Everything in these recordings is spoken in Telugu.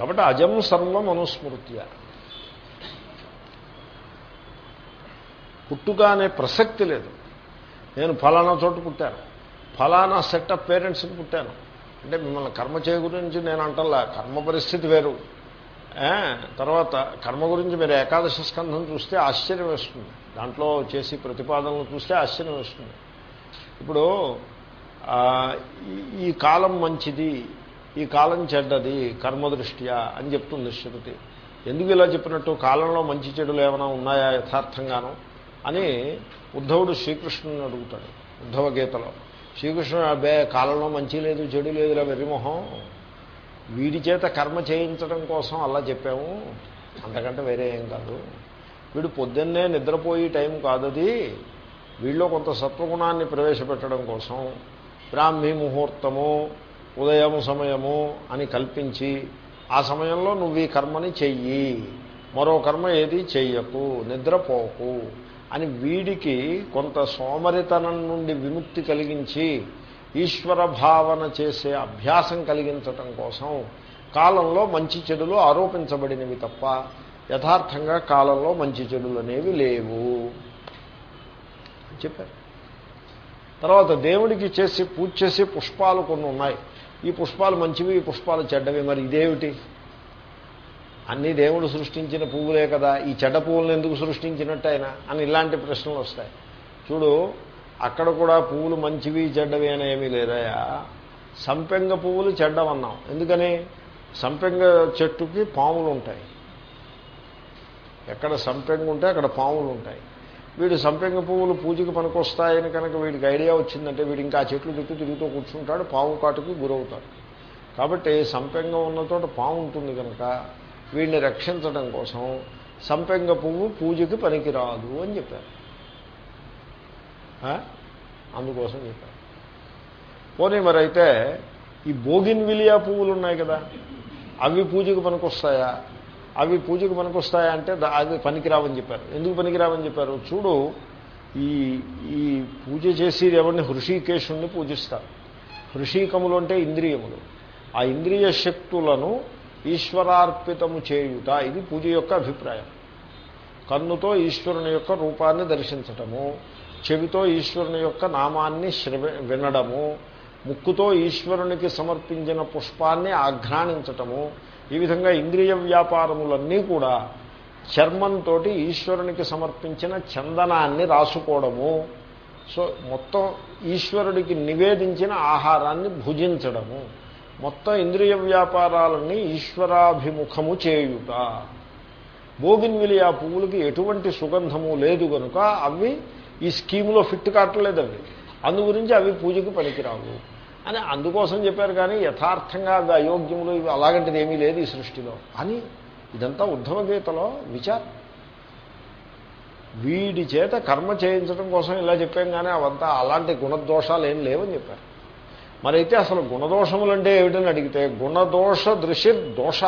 కాబట్టి అజం సర్వం అనుస్మృత్య. పుట్టుక అనే ప్రసక్తి లేదు. నేను ఫలానా చోట పుట్టాను. ఫలానా సెట్ ఆఫ్ పేరెంట్స్కి పుట్టాను. అంటే మిమ్మల్ని కర్మ చేయ గురించి నేను అంటల్లా. కర్మ పరిస్థితి వేరు. తర్వాత కర్మ గురించి మీరు ఏకాదశ స్కంధం చూస్తే ఆశ్చర్యం వేస్తుంది. దాంట్లో చేసి ప్రతిపాదనలు చూస్తే ఆశ్చర్యం వేస్తుంది. ఇప్పుడు ఈ కాలం మంచిది. ఈ కాలం చెడ్డది కర్మదృష్ట్యా అని చెప్తుంది శృతి. ఎందుకు ఇలా చెప్పినట్టు? కాలంలో మంచి చెడులు ఏమైనా ఉన్నాయా యథార్థంగాను? అని ఉద్ధవుడు శ్రీకృష్ణుని అడుగుతాడు ఉద్ధవ గీతలో. శ్రీకృష్ణుడు అబ్బే కాలంలో మంచి లేదు చెడు లేదురా వెర్రిమొహం. వీడి చేత కర్మ చేయించడం కోసం అలా చెప్పాము. అంతకంటే వేరే ఏం కాదు. వీడు పొద్దున్నే నిద్రపోయే టైం కాదది. వీళ్ళలో కొంత సత్వగుణాన్ని ప్రవేశపెట్టడం కోసం బ్రాహ్మీ ముహూర్తము ఉదయం సమయము అని కల్పించి ఆ సమయంలో నువ్వు ఈ కర్మని చెయ్యి. మరో కర్మ ఏది చెయ్యకు నిద్రపోకు అని వీడికి కొంత సోమరితనం నుండి విముక్తి కలిగించి ఈశ్వర భావన చేసే అభ్యాసం కలిగించటం కోసం కాలంలో మంచి చెడులు ఆరోపించబడినవి తప్ప యథార్థంగా కాలంలో మంచి చెడులు అనేవి లేవు. చెప్పారు. తర్వాత దేవుడికి చేసి పూజ చేసి పుష్పాలు కొన్ని ఉన్నాయి. ఈ పుష్పాలు మంచివి ఈ పుష్పాలు చెడ్డవి. మరి ఇదేమిటి? అన్ని దేవుడు సృష్టించిన పువ్వులే కదా. ఈ చెడ్డ పువ్వులను ఎందుకు సృష్టించినట్టు ఆయన అని ఇలాంటి ప్రశ్నలు వస్తాయి. చూడు అక్కడ కూడా పువ్వులు మంచివి చెడ్డవి అని ఏమీ లేదయా సంపెంగ పువ్వులు చెడ్డవన్నాం. ఎందుకని? సంపెంగ చెట్టుకి పాములు ఉంటాయి. ఎక్కడ సంపెంగ ఉంటే అక్కడ పాములు ఉంటాయి. వీడు సంపెంగ పువ్వులు పూజకి పనికొస్తాయని కనుక వీడికి ఐడియా వచ్చిందంటే వీడు ఇంకా చెట్లు చుట్టూ తిరుగుతూ కూర్చుంటాడు పాము కాటుకి గురవుతాడు. కాబట్టి సంపెంగం ఉన్న చోట పాము ఉంటుంది కనుక వీడిని రక్షించడం కోసం సంపెంగ పువ్వు పూజకి పనికిరాదు అని చెప్పారు. అందుకోసం చెప్పారు. పోనీ మరి అయితే ఈ బోగిన్ విలియా పువ్వులు ఉన్నాయి కదా అవి పూజకు పనికొస్తాయా? అవి పూజకు పనికొస్తాయా అంటే అవి పనికిరావని చెప్పారు. ఎందుకు పనికిరావని చెప్పారు? చూడు ఈ ఈ పూజ చేసేది ఎవరిని? హృషికేశుణ్ణి పూజిస్తారు. హృషికములు అంటే ఇంద్రియములు. ఆ ఇంద్రియ శక్తులను ఈశ్వరార్పితము చేయుట ఇది పూజ యొక్క అభిప్రాయం. కన్నుతో ఈశ్వరుని యొక్క రూపాన్ని దర్శించటము చెవితో ఈశ్వరుని యొక్క నామాన్ని శ్రవ వినడము ముక్కుతో ఈశ్వరునికి సమర్పించిన పుష్పాన్ని ఆఘ్రాణించటము ఈ విధంగా ఇంద్రియ వ్యాపారములన్నీ కూడా చర్మంతో ఈశ్వరునికి సమర్పించిన చందనాన్ని రాసుకోవడము. సో మొత్తం ఈశ్వరుడికి నివేదించిన ఆహారాన్ని భుజించడము. మొత్తం ఇంద్రియ వ్యాపారాలన్నీ ఈశ్వరాభిముఖము చేయుట. బోగిన్విలి ఆ పువ్వులకి ఎటువంటి సుగంధము లేదు కనుక అవి ఈ స్కీములో ఫిట్ కావట్లేదు అవి అందు గురించి అవి పూజకి పనికిరావు. అని అందుకోసం చెప్పారు కానీ యథార్థంగా అవి అయోగ్యములు ఇవి అలాగంటిది ఏమీ లేదు ఈ సృష్టిలో. అని ఇదంతా ఉద్ధవ గీతలో విచారం. వీడి చేత కర్మ చేయించడం కోసం ఇలా చెప్పాం కానీ అవంతా అలాంటి గుణదోషాలు ఏం లేవని చెప్పారు. మరైతే అసలు గుణదోషములు అంటే ఏమిటని అడిగితే గుణదోష దృశిర్దోష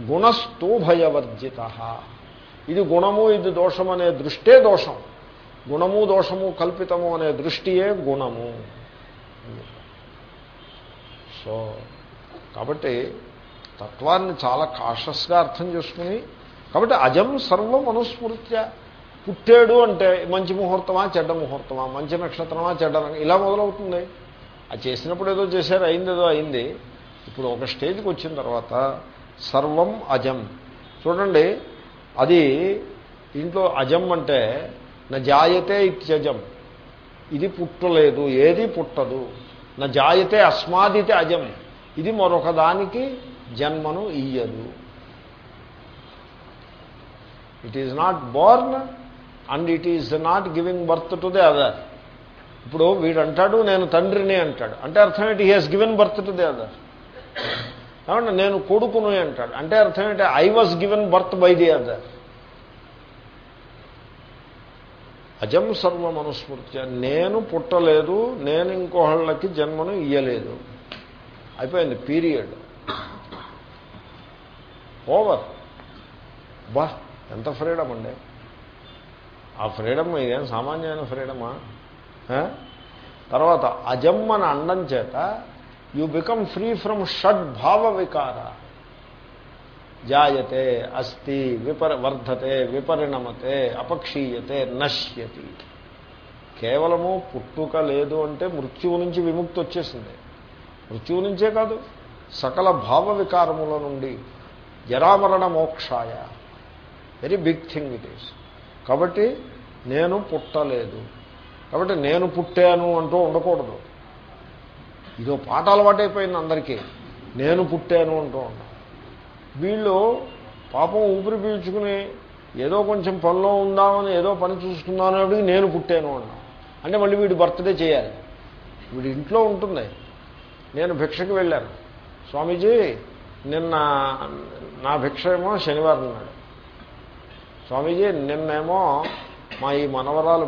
గుణస్థూభయవర్జిత. ఇది గుణము ఇది దోషం అనే దృష్టే దోషం. గుణము దోషము కల్పితము అనే దృష్టియే గుణము. సో కాబట్టి తత్వాన్ని చాలా కాషస్గా అర్థం చేసుకుని కాబట్టి అజం సర్వం మనుస్మృత్య పుట్టాడు అంటే మంచి ముహూర్తమా చెడ్డ ముహూర్తమా మంచి నక్షత్రమా చెడ్డ ఇలా మొదలవుతుంది. అది చేసినప్పుడు ఏదో చేశారు అయింది ఏదో అయింది. ఇప్పుడు ఒక స్టేజ్కి వచ్చిన తర్వాత సర్వం అజం. చూడండి అది దీంట్లో అజం అంటే నా జాయతే ఇత్యజం. ఇది పుట్టలేదు ఏది పుట్టదు. నా జాయతే అస్మాదితే అజం ఇది మరొకదానికి జన్మను ఇయ్యదు. It is not born and it is not giving birth to the other ఇప్పుడు వీడంటాడు నేను తండ్రిని అంటాడు. అంటే అర్థం ఏంటి? He has given birth to the other కాబట్టి నేను కొడుకును అంటాడు. అంటే అర్థం ఏంటి? I was given birth by the other అజం సర్వమనుస్మృత్య. నేను పుట్టలేదు నేను ఇంకోహళ్ళకి జన్మను ఇయ్యలేదు. అయిపోయింది పీరియడ్. ఓవర్. బా ఎంత ఫ్రీడమ్ అండి. ఆ ఫ్రీడమ్ ఇదేం సామాన్యమైన ఫ్రీడమా? తర్వాత అజమ్మన అండం చేత యు బికమ్ ఫ్రీ ఫ్రమ్ షడ్ భావ వికారా జాయతే అస్తి విపర వర్ధతే విపరిణమతే అపక్షీయతే నశ్యతి. కేవలము పుట్టుక లేదు అంటే మృత్యువు నుంచి విముక్తి వచ్చేసింది. మృత్యువు నుంచే కాదు సకల భావ వికారముల నుండి జరామరణ మోక్షాయ. Very big thing it is కాబట్టి నేను పుట్టలేదు. కాబట్టి నేను పుట్టాను అంటూ ఉండకూడదు. ఇదో పాట అలవాటైపోయింది అందరికీ. నేను పుట్టాను అంటూ ఉన్నాను వీళ్ళు పాపం ఊపిరి పీల్చుకుని ఏదో కొంచెం పనిలో ఉందామని ఏదో పని చూసుకుందామని నేను పుట్టాను అన్నా అంటే మళ్ళీ వీడి బర్త్డే చేయాలి. వీడి ఇంట్లో ఉంటుంది. నేను భిక్షకు వెళ్ళాను. స్వామీజీ నిన్న నా భిక్ష ఏమో శనివారం నాడు. స్వామీజీ నిన్నేమో మా ఈ మనవరాలు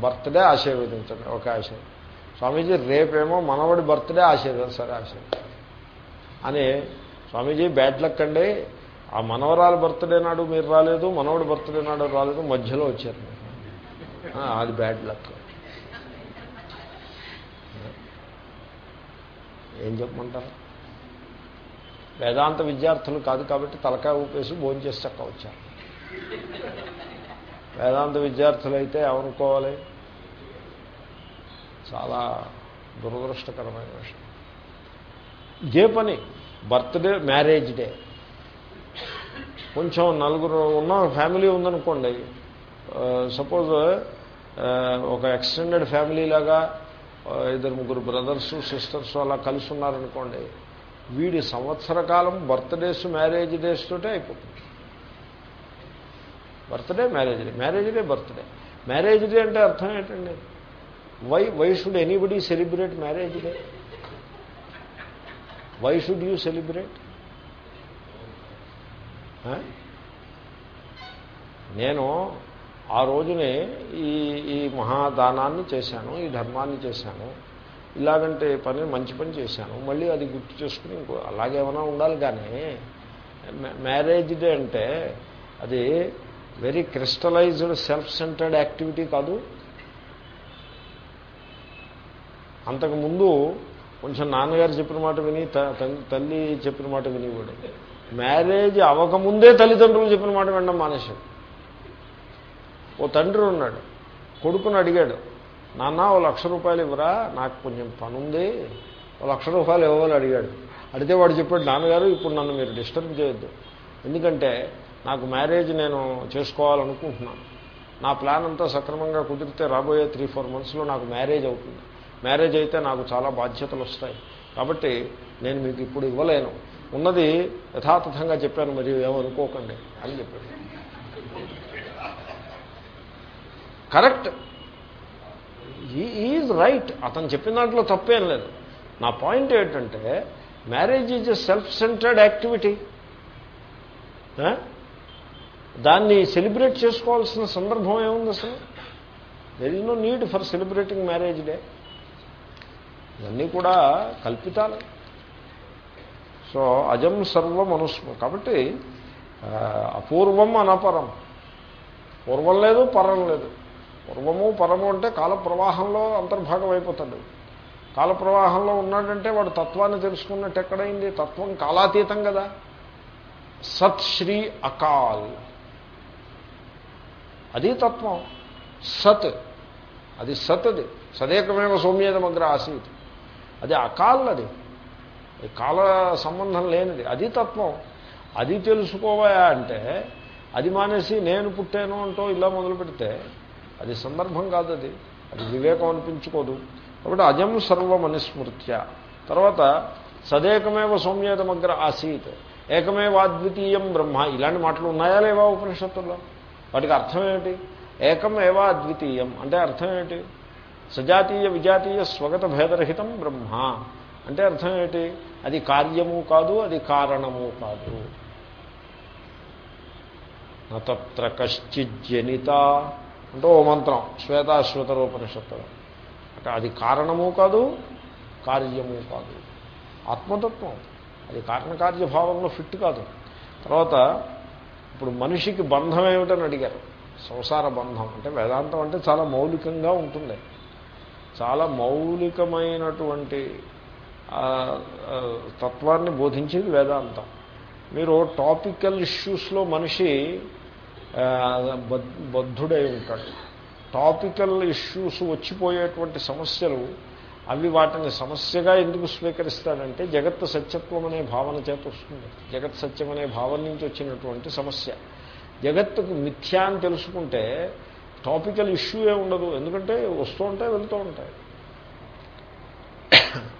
బర్త్డే ఆశీర్వదించండి. ఒక ఆశీర్వదం స్వామీజీ రేపేమో మనవడి బర్త్డే ఆశీర్వదం సరే ఆశీర్వదం అని స్వామీజీ బ్యాడ్ లక్ అండి. ఆ మనవరాలు బర్త్డే నాడు మీరు రాలేదు మనవడు బర్త్డే నాడు రాలేదు మధ్యలో వచ్చారు. అది బ్యాడ్ లక్. ఏం చెప్పమంటారు? వేదాంత విద్యార్థులు కాదు కాబట్టి తలకాయ ఊపేసి భోంచేసి చక్క వచ్చారు. వేదాంత విద్యార్థులు అయితే ఎవరుకోవాలి చాలా దురదృష్టకరమైన విషయం. ఇదే పని బర్త్డే మ్యారేజ్ డే. కొంచెం నలుగురు ఉన్న ఫ్యామిలీ ఉందనుకోండి. సపోజ్ ఒక ఎక్స్టెండెడ్ ఫ్యామిలీ లాగా ఇద్దరు ముగ్గురు బ్రదర్సు సిస్టర్స్ అలా కలిసి ఉన్నారనుకోండి వీడి సంవత్సర కాలం బర్త్డేస్ మ్యారేజ్ డేస్ తోటే అయిపోతుంది. Birthday marriage day. Marriage day birthday. Marriage day అంటే అర్థం ఏంటండి? Why why should anybody celebrate marriage day? Why should you celebrate నేను ఆ రోజునే ఈ ఈ మహాదానాన్ని చేశాను ఈ ధర్మాన్ని చేశాను. ఇలాగంటే పని మంచి పని చేశాను. మళ్ళీ అది గుర్తు చేసుకుని ఇంకో అలాగేమైనా ఉండాలి కానీ మ్యారేజ్ డే అంటే అది very crystallised self centred activity కాదు. అంతకుముందు కొంచెం నాన్నగారు చెప్పిన మాట విని తల్లి చెప్పిన మాట వినివాడు మ్యారేజ్ అవ్వకముందే తల్లిదండ్రులు చెప్పిన మాట వినడం మానేశాడు. ఓ తండ్రి ఉన్నాడు. కొడుకుని అడిగాడు నాన్న ఓ లక్ష రూపాయలు ఇవ్వరా? నాకు కొంచెం పని ఉంది ఓ లక్ష రూపాయలు ఇవ్వాలి అడిగాడు. అడిగితే వాడు చెప్పాడు నాన్నగారు ఇప్పుడు నన్ను మీరు డిస్టర్బ్ చేయొద్దు. ఎందుకంటే నాకు మ్యారేజ్ నేను చేసుకోవాలనుకుంటున్నాను. నా ప్లాన్ అంతా సక్రమంగా కుదిరితే రాబోయే త్రీ ఫోర్ మంత్స్లో నాకు మ్యారేజ్ అవుతుంది. మ్యారేజ్ అయితే నాకు చాలా బాధ్యతలు వస్తాయి కాబట్టి నేను మీకు ఇప్పుడు ఇవ్వలేను. ఉన్నది యథాతథంగా చెప్పాను మరియు ఏమనుకోకండి అని చెప్పాడు కరెక్ట్. Is right. అతను చెప్పిన దాంట్లో తప్పేం లేదు. నా పాయింట్ ఏంటంటే marriage is a self centred activity దాన్ని సెలబ్రేట్ చేసుకోవాల్సిన సందర్భం ఏముంది అసలు? There is no need for celebrating marriage day ఇవన్నీ కూడా కల్పితాలు. సో అజం సర్వం అనుస్మ కాబట్టి అపూర్వం అనపరం. పూర్వం లేదు పరం లేదు. పూర్వము పరము అంటే కాల ప్రవాహంలో అంతర్భాగం అయిపోతాడు. కాల ప్రవాహంలో ఉన్నాడంటే వాడు తత్వాన్ని తెలుసుకున్నట్టు ఎక్కడైంది? తత్వం కాలాతీతం కదా. సత్ శ్రీ అకాల్. అది తత్వం. సత్. అది సత్ అది. సదేకమేవ సౌమ్యేదమగ్ర ఆసీత్. అది అకాల్ అది కాల సంబంధం లేనిది. అది తత్వం. అది తెలుసుకోవా అంటే అది మానేసి నేను పుట్టాను అంటూ ఇలా మొదలు పెడితే అది సందర్భం కాదు అది. అది వివేకం అనిపించుకోదు. కాబట్టి అజం సర్వమనుస్మృత్య. తర్వాత సదేకమేవ సౌమ్యేతమగ్ర ఆసీత్. ఏకమేవాద్వితీయం బ్రహ్మ. ఇలాంటి మాటలు ఉన్నాయా లేవా ఉపనిషత్తుల్లో? వాటికి అర్థం ఏమిటి? ఏకమేవా అద్వితీయం అంటే అర్థం ఏమిటి? సజాతీయ విజాతీయ స్వగత భేదరహితం బ్రహ్మ. అంటే అర్థం ఏంటి? అది కార్యము కాదు అది కారణము కాదు. నత్ర కశ్చిజ్జనిత అంటే ఓ మంత్రం శ్వేతాశ్వతరోపనిషత్తులు. అంటే అది కారణము కాదు కార్యము కాదు. ఆత్మతత్వం అది కారణకార్యభావంలో ఫిట్ కాదు. తర్వాత ఇప్పుడు మనిషికి బంధం ఏమిటని అడిగారు. సంసార బంధం అంటే వేదాంతం అంటే చాలా మౌలికంగా ఉంటుంది. చాలా మౌలికమైనటువంటి తత్వాన్ని బోధించేది వేదాంతం. మీరు టాపికల్ ఇష్యూస్లో మనిషి బద్- బద్ధుడై ఉంటాడు. టాపికల్ ఇష్యూస్ వచ్చిపోయేటువంటి సమస్యలు అవి వాటిని సమస్యగా ఎందుకు స్వీకరిస్తాడంటే జగత్ సత్యత్వం అనే భావన చేత వస్తుంది. జగత్ సత్యం అనే భావన నుంచి వచ్చినటువంటి సమస్య. జగత్తుకు మిథ్యా అని తెలుసుకుంటే టాపికల్ ఇష్యూ ఉండదు. ఎందుకంటే వస్తూ ఉంటాయి వెళ్తూ ఉంటాయి.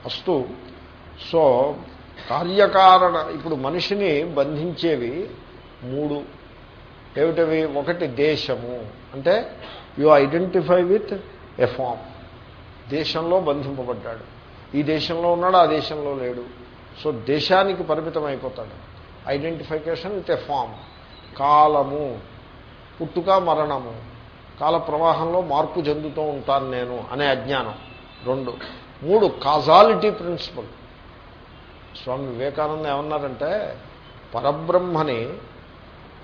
అస్తు. సో కార్యకారణ ఇప్పుడు మనిషిని బంధించేవి మూడు. ఏమిటవి? ఒకటి దేశము. అంటే you identify with a form. దేశంలో బంధింపబడ్డాడు. ఈ దేశంలో ఉన్నాడు ఆ దేశంలో లేడు. సో దేశానికి పరిమితం అయిపోతాడు ఐడెంటిఫికేషన్ విత్ ఎ ఫామ్. కాలము. పుట్టుక మరణము. కాల ప్రవాహంలో మార్పు చెందుతూ ఉంటాను నేను అనే అజ్ఞానం. రెండు. మూడు కాజాలిటీ ప్రిన్సిపల్ స్వామి వివేకానంద ఏమన్నారంటే పరబ్రహ్మని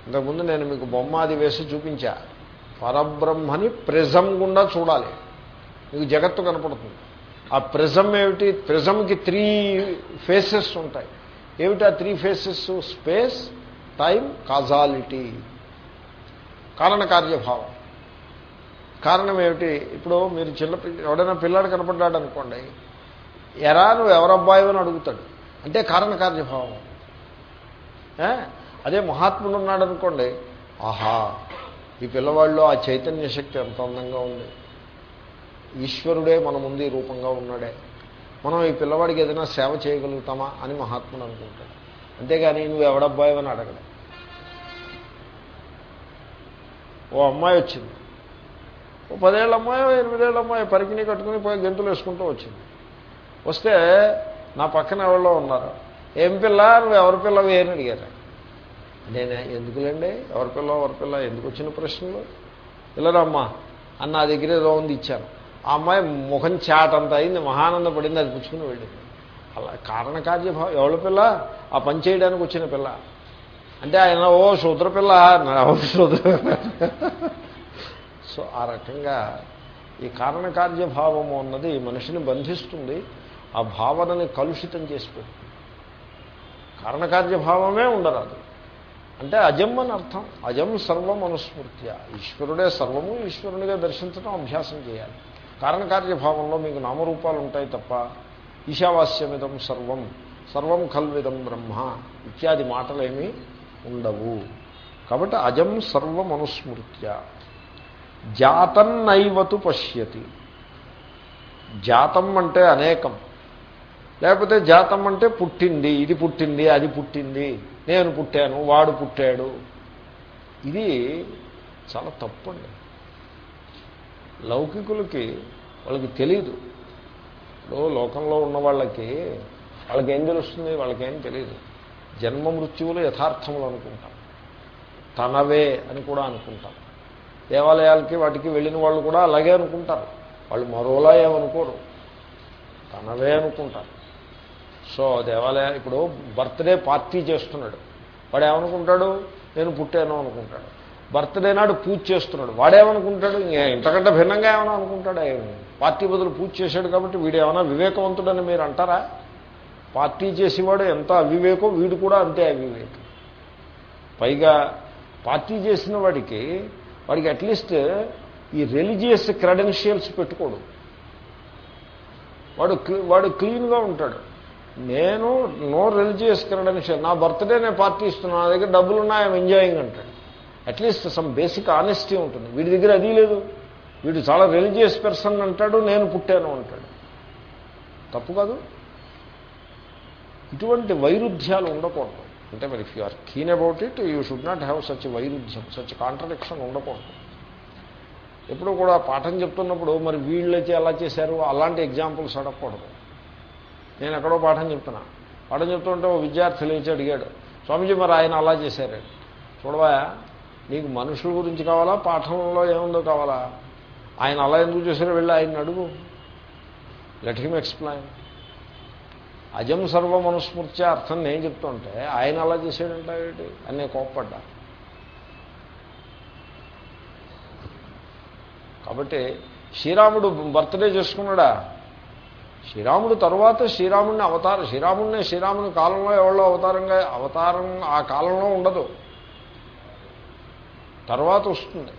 ఇంతకుముందు నేను మీకు బొమ్మాది వేసి చూపించా. పరబ్రహ్మని ప్రిజం గుండా చూడాలి. మీకు జగత్తు కనపడుతుంది. ఆ ప్రిజం ఏమిటి? ప్రిజంకి త్రీ ఫేసెస్ ఉంటాయి. ఏమిటి ఆ three phases? Space time causality కారణకార్యభావం. కారణం ఏమిటి? ఇప్పుడు మీరు చిన్న ఎవడైనా పిల్లాడు కనపడ్డాడు అనుకోండి ఎరా నువ్వు ఎవరబ్బాయి అని అడుగుతాడు. అంటే కారణకార్యభావం కార్యభావం. అదే మహాత్ముడు ఉన్నాడు అనుకోండి ఆహా ఈ పిల్లవాళ్ళు ఆ చైతన్య శక్తి ఎంత అందంగా ఉంది. ఈశ్వరుడే మన ముందు ఈ రూపంగా ఉన్నాడే. మనం ఈ పిల్లవాడికి ఏదైనా సేవ చేయగలుగుతామా అని మహాత్ముడు అనుకుంటాడు. అంతేగాని నువ్వు ఎవడబ్బాయి అని అడగడు. ఓ అమ్మాయి వచ్చింది. ఓ పదేళ్ళ అమ్మాయి ఎనిమిదేళ్ళ అమ్మాయి పరికిని కట్టుకుని పోయి గెంతులు వేసుకుంటూ వచ్చింది. వస్తే నా పక్కన ఎవరో ఉన్నారు. ఏం పిల్ల? నువ్వు ఎవరి పిల్లవి? అని అడిగారు. నేనే. ఎందుకులేండి? ఎవరి పిల్ల? ఎవరి పిల్ల? ఎందుకు వచ్చిన ప్రశ్నలు? పిల్లరమ్మా అని నా దగ్గర ఏదో ఉంది ఇచ్చాను. ఆ అమ్మాయి ముఖం చాటంత అయింది. మహానందపడింది అది పుచ్చుకుని వెళ్ళింది. అలా కారణకార్యభావం ఎవరి పిల్ల? ఆ పని చేయడానికి వచ్చిన పిల్ల. అంటే ఆయన ఓ శూద్ర పిల్ల. నా శూద్ర సో ఆ రకంగా ఈ కారణకార్యభావము అన్నది మనిషిని బంధిస్తుంది ఆ భావనని కలుషితం చేసి పెడుతుంది. కారణకార్యభావమే ఉండరాదు. అంటే అజం అని అర్థం అజం సర్వం అనుస్మృత్య. ఈశ్వరుడే సర్వము ఈశ్వరునిగా దర్శించడం అభ్యాసం చేయాలి. కారణకార్యభావంలో మీకు నామరూపాలు ఉంటాయి తప్ప ఈశావాస్యమిదం సర్వం సర్వం కల్విదం బ్రహ్మ ఇత్యాది మాటలేమీ ఉండవు. కాబట్టి అజం సర్వం అనుస్మృత్య. జాతన్నైవతు పశ్యతి. జాతం అంటే అనేకం. లేకపోతే జాతం అంటే పుట్టింది ఇది పుట్టింది అది పుట్టింది నేను పుట్టాను వాడు పుట్టాడు. ఇది చాలా తప్పండి. లౌకికులకి వాళ్ళకి తెలీదు. ఇప్పుడు లోకంలో ఉన్న వాళ్ళకి వాళ్ళకేం తెలుస్తుంది వాళ్ళకేం తెలియదు జన్మ మృత్యువులు యథార్థములు అనుకుంటాం. తనవే అని కూడా అనుకుంటాం. దేవాలయాలకి వాటికి వెళ్ళిన వాళ్ళు కూడా అలాగే అనుకుంటారు. వాళ్ళు మరోలా ఏమనుకోరు. తనవే అనుకుంటారు. సో దేవాలయ ఇప్పుడు బర్త్డే పార్టీ చేస్తున్నాడు. వాడు ఏమనుకుంటాడు నేను పుట్టాను అనుకుంటాడు. బర్త్డే నాడు పూజ చేస్తున్నాడు. వాడేమనుకుంటాడు? ఇంతకంటే భిన్నంగా ఏమైనా అనుకుంటాడు పార్టీ బదులు పూజ చేశాడు కాబట్టి వీడు ఏమైనా వివేకవంతుడని మీరు అంటారా? పార్టీ చేసేవాడు ఎంత అవివేకం వీడు కూడా అంతే అవివేకం. పైగా పార్టీ చేసిన వాడికి వాడికి అట్లీస్ట్ ఈ రిలీజియస్ క్రెడెన్షియల్స్ పెట్టుకోడు. వాడు క్లీ- వాడు క్లీన్గా ఉంటాడు. నేను నో రిలీజియస్ క్రెడెన్షియల్ నా బర్త్డే నేను పార్టీ ఇస్తున్నాను నా దగ్గర డబ్బులు ఉన్నాయి ఐఎమ్ ఎంజాయింగ్ అంటాడు. At least some basic honesty ఉంటుంది. వీడి దగ్గర అది లేదు. వీడు చాలా రిలీజియస్ పర్సన్ అంటాడు నేను పుట్టాను అంటాడు. తప్పు కాదు. ఇటువంటి వైరుధ్యాలు ఉండకూడదు. అంటే మరి if you are keen about it you should not have such వైరుధ్యం సచ్ కాంట్రడిక్షన్ ఉండకూడదు. ఎప్పుడు కూడా పాఠం చెప్తున్నప్పుడు మరి వీళ్ళైతే ఎలా చేశారు అలాంటి ఎగ్జాంపుల్స్ అడగకూడదు. నేను ఎక్కడో పాఠం చెప్తున్నా. పాఠం చెప్తుంటే ఓ విద్యార్థి లేచి అడిగాడు స్వామీజీ మరి ఆయన అలా చేశారు. చూడవా నీకు మనుషుల గురించి కావాలా పాఠంలో ఏముందో కావాలా? ఆయన అలా ఎందుకు చేశారో వెళ్ళి ఆయన అడుగు. లెట్ హిమ్ ఎక్స్ప్లెయిన్ అజం సర్వ అనుస్మృత్య అర్థం నేను చెప్తుంటే ఆయన అలా చేశాడంటే ఏంటి? అని నేను కోప్పడ్డా. కాబట్టి శ్రీరాముడు బర్త్డే చేసుకున్నాడా? శ్రీరాముడు తరువాత శ్రీరాముడిని అవతారం శ్రీరాముడిని శ్రీరాముని కాలంలో ఎవరో అవతారంగా అవతారం ఆ కాలంలో ఉండదు. తర్వాత వస్తుంది.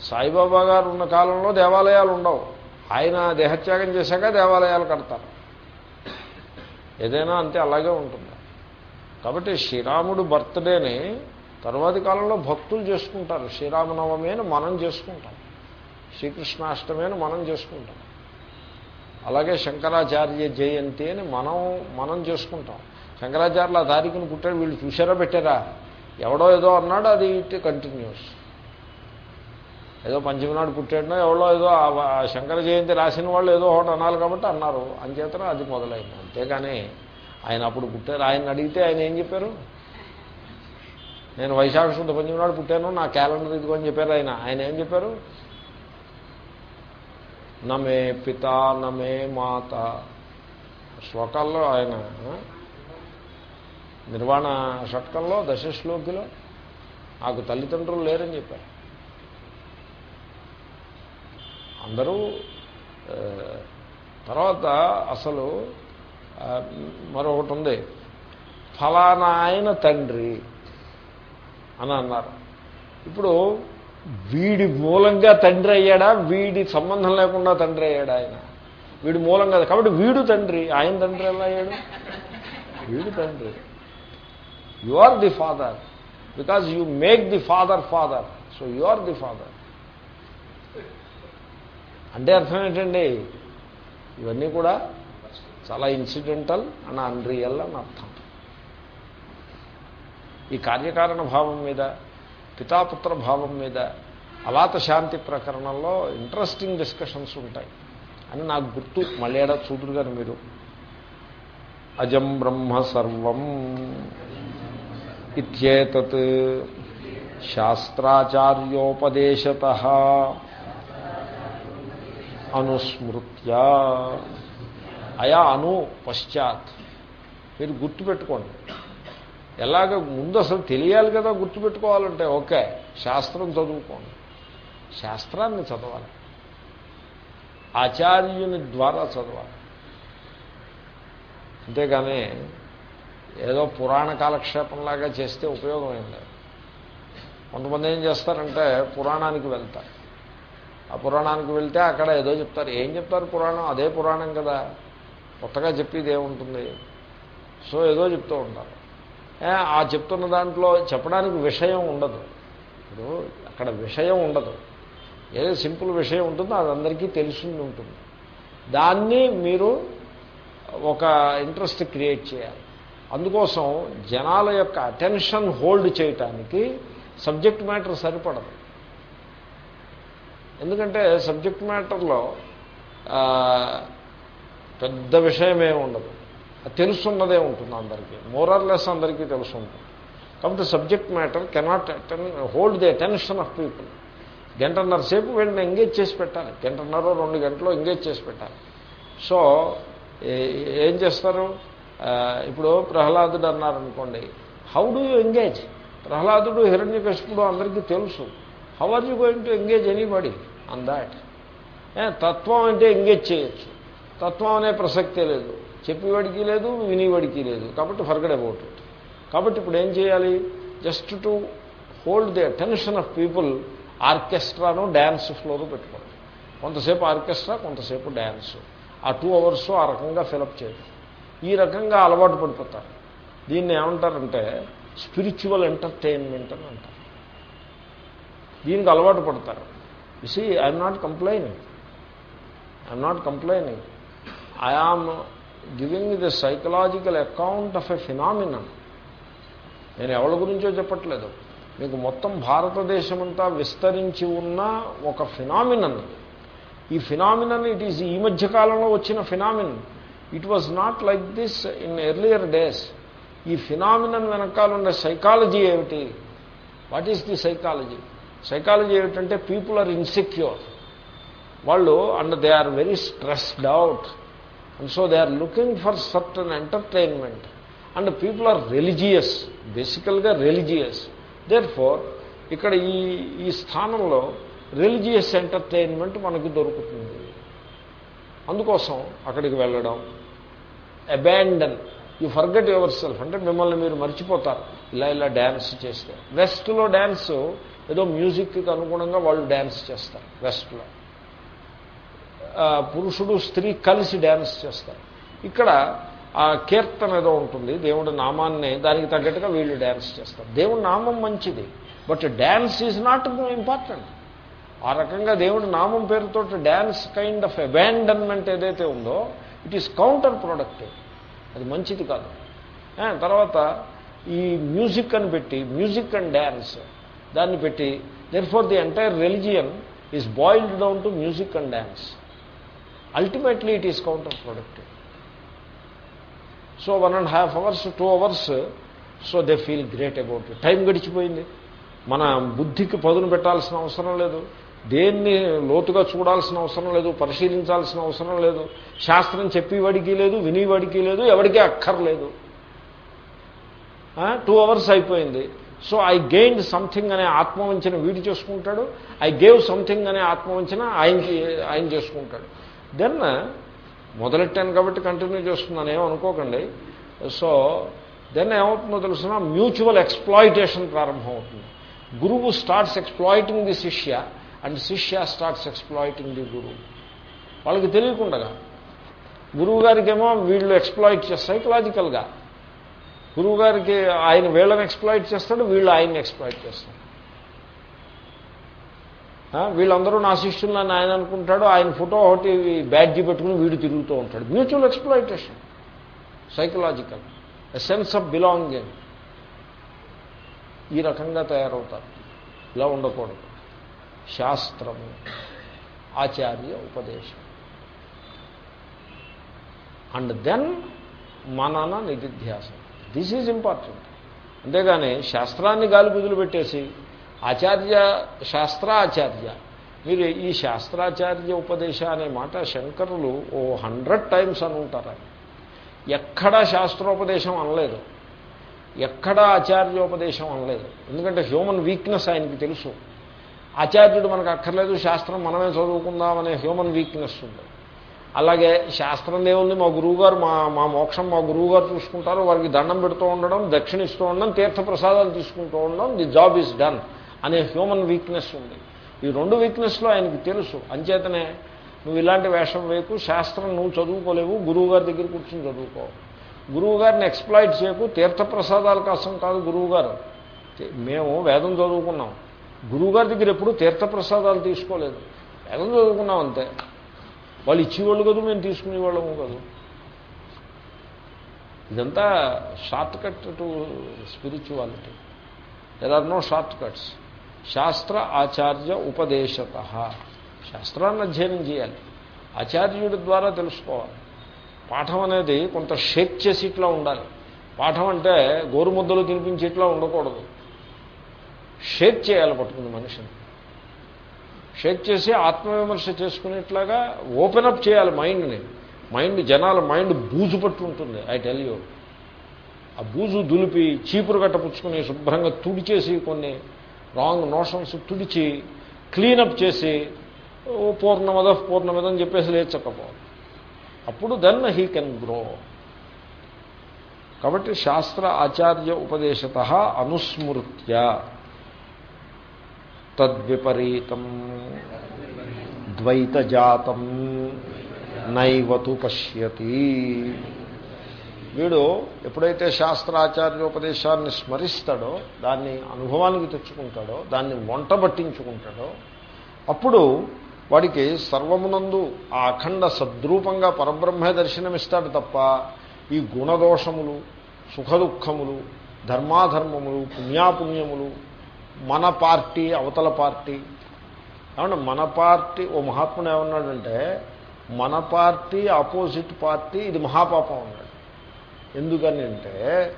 సాయిబాబా గారు ఉన్న కాలంలో దేవాలయాలు ఉండవు. ఆయన దేహత్యాగం చేశాక దేవాలయాలు కడతారు. ఏదైనా అంతే అలాగే ఉంటుంది. కాబట్టి శ్రీరాముడు బర్త్డేని తర్వాతి కాలంలో భక్తులు చేసుకుంటారు. శ్రీరామనవమి అని మనం చేసుకుంటాం. శ్రీకృష్ణాష్టమి అని మనం చేసుకుంటాం. అలాగే శంకరాచార్య జయంతి అని మనం మనం చేసుకుంటాం. శంకరాచార్యులు ఆ తారీఖుని పుట్టాడు వీళ్ళు చూసారా పెట్టారా? ఎవడో ఏదో అన్నాడు అది ఇట్ కంటిన్యూస్ ఏదో పంచమి నాడు పుట్టాడో ఎవడో ఏదో శంకర జయంతి రాసిన వాళ్ళు ఏదో ఒకటి అనాలి కాబట్టి అన్నారు. అంచేతన అది మొదలైంది. అంతేగాని ఆయన అప్పుడు పుట్టారు. ఆయన అడిగితే ఆయన ఏం చెప్పారు? నేను వైశాఖ శుద్ధ పంచమి నాడు పుట్టాను నా క్యాలెండర్ ఇదిగో అని చెప్పారు ఆయన. ఆయన ఏం చెప్పారు? నమే పిత నమే మాత. శ్లోకాల్లో ఆయన నిర్వాణ షట్కంలో దశశ్లోకిలో నాకు తల్లిదండ్రులు లేరని చెప్పారు. అందరూ తర్వాత అసలు మరొకటి ఉంది. ఫలానా ఆయన తండ్రి అని అన్నారు. ఇప్పుడు వీడి మూలంగా తండ్రి అయ్యాడా? వీడి సంబంధం లేకుండా తండ్రి అయ్యాడా ఆయన? వీడి మూలంగా కాబట్టి వీడు తండ్రి. ఆయన తండ్రి ఎలా అయ్యాడు? వీడు తండ్రి. You are the father because you make the father father so you are the father అంటే అర్థం ఏంటండి? ఇవన్నీ కూడా చాలా ఇన్సిడెంటల్ అండ్ అన్రియల్ అని అర్థం. ఈ కార్యకారణ భావం మీద పితాపుత్ర భావం మీద అలాత శాంతి ప్రకరణంలో ఇంట్రెస్టింగ్ డిస్కషన్స్ ఉంటాయి. అని నాకు గుర్తు. మళ్ళీ ఏడా చూదురు కానీ మీరు? అజం బ్రహ్మ సర్వం ఇత్యేతత్ శాస్త్రాచార్యోపదేశత. అనుస్మృత్యా. అయా అను పశ్చాత్. మీరు గుర్తుపెట్టుకోండి ఎలాగ ముందు అసలు తెలియాలి కదా గుర్తుపెట్టుకోవాలంటే ఓకే శాస్త్రం చదువుకోండి. శాస్త్రాన్ని చదవాలి. ఆచార్యుని ద్వారా చదవాలి. అంతేగాని ఏదో పురాణ కాలక్షేపంలాగా చేస్తే ఉపయోగం ఏం లేదు. కొంతమంది ఏం చేస్తారంటే పురాణానికి వెళ్తారు. ఆ పురాణానికి వెళ్తే అక్కడ ఏదో చెప్తారు. ఏం చెప్తారు పురాణం? అదే పురాణం కదా. కొత్తగా చెప్పేది ఏముంటుంది? సో ఏదో చెప్తూ ఉంటారు. ఆ చెప్తున్న దాంట్లో చెప్పడానికి విషయం ఉండదు. ఇప్పుడు అక్కడ విషయం ఉండదు. ఏదో సింపుల్ విషయం ఉంటుందో అది అందరికీ తెలిసింది ఉంటుంది. దాన్ని మీరు ఒక ఇంట్రెస్ట్ క్రియేట్ చేయాలి. అందుకోసం జనాల యొక్క అటెన్షన్ హోల్డ్ చేయటానికి సబ్జెక్ట్ మ్యాటర్ సరిపడదు. ఎందుకంటే సబ్జెక్ట్ మ్యాటర్లో పెద్ద విషయమే ఉండదు. తెలుసున్నదే ఉంటుంది అందరికీ. మోరార్లెస్ అందరికీ తెలుసు ఉంటుంది. కాబట్టి subject matter cannot hold the attention of people గంటన్నర సేపు వీళ్ళని ఎంగేజ్ చేసి పెట్టాలి. గంటన్నర రెండు గంటలు ఎంగేజ్ చేసి పెట్టాలి. సో ఏం చేస్తారు? ఇప్పుడు ప్రహ్లాదుడు అన్నారనుకోండి హౌ డూ యూ ఎంగేజ్ ప్రహ్లాదుడు హిరణ్యకశిపుడు అందరికీ తెలుసు. How are you going to engage anybody on that తత్వం అంటే ఎంగేజ్ చేయొచ్చు. తత్వం అనే ప్రసక్తే లేదు. చెప్పేవాడికి లేదు వినేవాడికి లేదు. కాబట్టి ఫర్గడ్ అబౌట్ ఇట్ కాబట్టి ఇప్పుడు ఏం చేయాలి? Just to hold the attention of people ఆర్కెస్ట్రాను dance floor పెట్టుకోండి కొంతసేపు ఆర్కెస్ట్రా కొంతసేపు డ్యాన్స్ ఆ టూ అవర్స్ ఆ రకంగా ఫిలప్ చేయడం. ఈ రకంగా అలవాటు పడిపోతారు. దీన్ని ఏమంటారంటే స్పిరిచువల్ ఎంటర్టైన్మెంట్ అని అంటారు. దీనికి అలవాటు పడతారు. See I'm not complaining I'm not complaining I am giving the psychological account of a phenomenon నేను ఎవరి గురించో చెప్పట్లేదు. మీకు మొత్తం భారతదేశమంతా విస్తరించి ఉన్న ఒక ఫినామినన్ ఈ ఫినామినన్ ఇట్ ఈజ్ ఈ మధ్య కాలంలో వచ్చిన phenomenon it was not like this in earlier days ఈ ఫినామినన్ వెనకాలన్న సైకాలజీ ఏమిటి? What is the psychology psychology ఏమిటంటే పీపుల్ ఆర్ ఇన్సెక్యూర్ వాళ్ళు and they are very stressed out and so they are looking for certain entertainment and people are religious బేసికల్గా రిలీజియస్ దేర్ ఫోర్ ఇక్కడ ఈ ఈ స్థానంలో రిలీజియస్ ఎంటర్టైన్మెంట్ మనకు దొరుకుతుంది. అందుకోసం అక్కడికి వెళ్ళడం. Abandon you forget yourself అంటే మిమ్మల్ని మీరు మర్చిపోతారు. ఇలా ఇలా డ్యాన్స్ చేస్తే. వెస్ట్లో డ్యాన్స్ ఏదో మ్యూజిక్కి అనుగుణంగా వాళ్ళు డ్యాన్స్ చేస్తారు వెస్ట్లో. పురుషుడు స్త్రీ కలిసి డ్యాన్స్ చేస్తారు. ఇక్కడ ఆ కీర్తన ఏదో ఉంటుంది దేవుడి నామాన్ని దానికి తగ్గట్టుగా వీళ్ళు డ్యాన్స్ చేస్తారు. దేవుడి నామం మంచిది but dance is not important. ఆ రకంగా దేవుడి నామం పేరుతో డ్యాన్స్ కైండ్ ఆఫ్ అబాండన్మెంట్ ఏదైతే ఉందో ఇట్ ఈస్ కౌంటర్ ప్రొడక్టివ్. అది మంచిది కాదు. తర్వాత ఈ మ్యూజిక్ అని పెట్టి మ్యూజిక్ అండ్ డ్యాన్స్ దాన్ని పెట్టి therefore the entire religion is boiled down to music and dance ultimately it is counterproductive so one and half hours two hours so they feel great about it time గడిచిపోయింది. మన బుద్ధికి పదును పెట్టాల్సిన అవసరం లేదు. దేన్ని లోతుగా చూడాల్సిన అవసరం లేదు పరిశీలించాల్సిన అవసరం లేదు. శాస్త్రం చెప్పేవాడికి లేదు వినేవాడికి లేదు ఎవరికీ అక్కర్లేదు. టూ అవర్స్ అయిపోయింది. సో ఐ గెయిన్డ్ సంథింగ్ అనే ఆత్మవంచన వీడు చేసుకుంటాడు. ఐ గేవ్ సంథింగ్ అనే ఆత్మవంచన ఆయనకి ఆయన చేసుకుంటాడు. దెన్ మొదలెట్టాను కాబట్టి కంటిన్యూ చేస్తున్నాను. ఏమనుకోకండి. సో దెన్ ఏమవుతుందో తెలుసిన? మ్యూచువల్ ఎక్స్ప్లాయిటేషన్ ప్రారంభం అవుతుంది గురువు స్టార్ట్స్ ఎక్స్ప్లాయిటింగ్ ది శిష్య అండ్ శిష్య స్టార్ట్స్ ఎక్స్ప్లాయిటింగ్ ది గురువు. వాళ్ళకి తెలియకుండగా. గురువు గారికేమో వీళ్ళు ఎక్స్ప్లాయిట్ చేస్తారు సైకలాజికల్గా గురువు గారికి ఆయన వీళ్ళని ఎక్స్ప్లాయిట్ చేస్తాడు వీళ్ళు ఆయన్ని ఎక్స్ప్లాయిట్ చేస్తాడు వీళ్ళందరూ నా శిష్యులని ఆయన అనుకుంటాడు ఆయన ఫోటో ఒకటి బ్యాడ్జీ పెట్టుకుని వీడు తిరుగుతూ ఉంటాడు. Mutual exploitation psychological a sense of belonging ఈ రకంగా తయారవుతారు. ఇలా ఉండకూడదు. శాస్త్రము ఆచార్య ఉపదేశం. అండ్ దెన్ మనన నిధిధ్యాసం దిస్ ఈజ్ ఇంపార్టెంట్ అంతేగాని శాస్త్రాన్ని గాలి బుదులు పెట్టేసి ఆచార్య శాస్త్రాచార్య. మీరు ఈ శాస్త్రాచార్య ఉపదేశ అనే మాట శంకరులు ఓ హండ్రెడ్ టైమ్స్ అని ఉంటారు ఎక్కడా శాస్త్రోపదేశం అనలేదు. ఎక్కడా ఆచార్యోపదేశం అనలేదు. ఎందుకంటే హ్యూమన్ వీక్నెస్ ఆయనకి తెలుసు. ఆచార్యుడు మనకు అక్కర్లేదు శాస్త్రం మనమే చదువుకుందామనే హ్యూమన్ వీక్నెస్ ఉంది. అలాగే శాస్త్రం ఏముంది? మా గురువుగారు మా మా మోక్షం మా గురువుగారు చూసుకుంటారు. వారికి దండం పెడుతూ ఉండడం దక్షిణిస్తూ ఉండడం తీర్థప్రసాదాలు తీసుకుంటూ ఉండడం ది జాబ్ ఈజ్ డన్ అనే హ్యూమన్ వీక్నెస్ ఉంది. ఈ రెండు వీక్నెస్లో ఆయనకి తెలుసు. అంచేతనే నువ్వు ఇలాంటి వేషం వేకు శాస్త్రం నువ్వు చదువుకోలేవు గురువుగారి దగ్గర కూర్చొని చదువుకో. గురువుగారిని ఎక్స్ప్లాయిట్ చేయకు తీర్థప్రసాదాల కోసం కాదు గురువుగారు. మేము వేదం చదువుకున్నాం. గురువుగారి దగ్గర ఎప్పుడు తీర్థప్రసాదాలు తీసుకోలేదు. వేదం చదువుకున్నాం అంతే. వాళ్ళు ఇచ్చేవాళ్ళు కదా మేము తీసుకునేవాళ్ళము కాదు. ఇదంతా shortcut to spirituality. There are no shortcuts శాస్త్ర ఆచార్య ఉపదేశత. శాస్త్రాన్ని అధ్యయనం చేయాలి. ఆచార్యుడి ద్వారా తెలుసుకోవాలి. పాఠం అనేది కొంత షేక్ చేసి ఇట్లా ఉండాలి. పాఠం అంటే గోరుముద్దలు తినిపించి ఇట్లా ఉండకూడదు. షేక్ చేయాలి పట్టుకుంది మనిషిని. షేక్ చేసి ఆత్మవిమర్శ చేసుకునేట్లాగా ఓపెన్ అప్ చేయాలి మైండ్ని. మైండ్ జనాల మైండ్ బూజు పట్టు ఉంటుంది ఐ టెల్ యూ. ఆ బూజు దులిపి చీపురు కట్టపుచ్చుకుని శుభ్రంగా తుడిచేసి కొన్ని రాంగ్ నోషన్స్ తుడిచి క్లీనప్ చేసి పూర్ణమద పూర్ణమదని చెప్పేసి లేచకపోవాలి అప్పుడు దెన్ హీ కెన్ గ్రో. కాబట్టి శాస్త్ర ఆచార్య ఉపదేశత అనుస్మృత్య. తద్విపరీతం ద్వైతజాతం నైవతు పశ్యతి. వీడు ఎప్పుడైతే శాస్త్రాచార్యోపదేశాన్ని స్మరిస్తాడో దాన్ని అనుభవానికి తెచ్చుకుంటాడో దాన్ని వంట పట్టించుకుంటాడో అప్పుడు వాడికి సర్వమునందు ఆ అఖండ సద్రూపంగా పరబ్రహ్మే దర్శనమిస్తాడు తప్ప ఈ గుణదోషములు సుఖదుఖములు ధర్మాధర్మములు పుణ్యాపుణ్యములు మన పార్టీ అవతల పార్టీ. ఏమన్నా మన పార్టీ ఓ మహాత్ముడు ఏమన్నాడంటే మన పార్టీ ఆపోజిట్ పార్టీ ఇది మహాపాపం అన్నాడు. ఎందుకని అంటే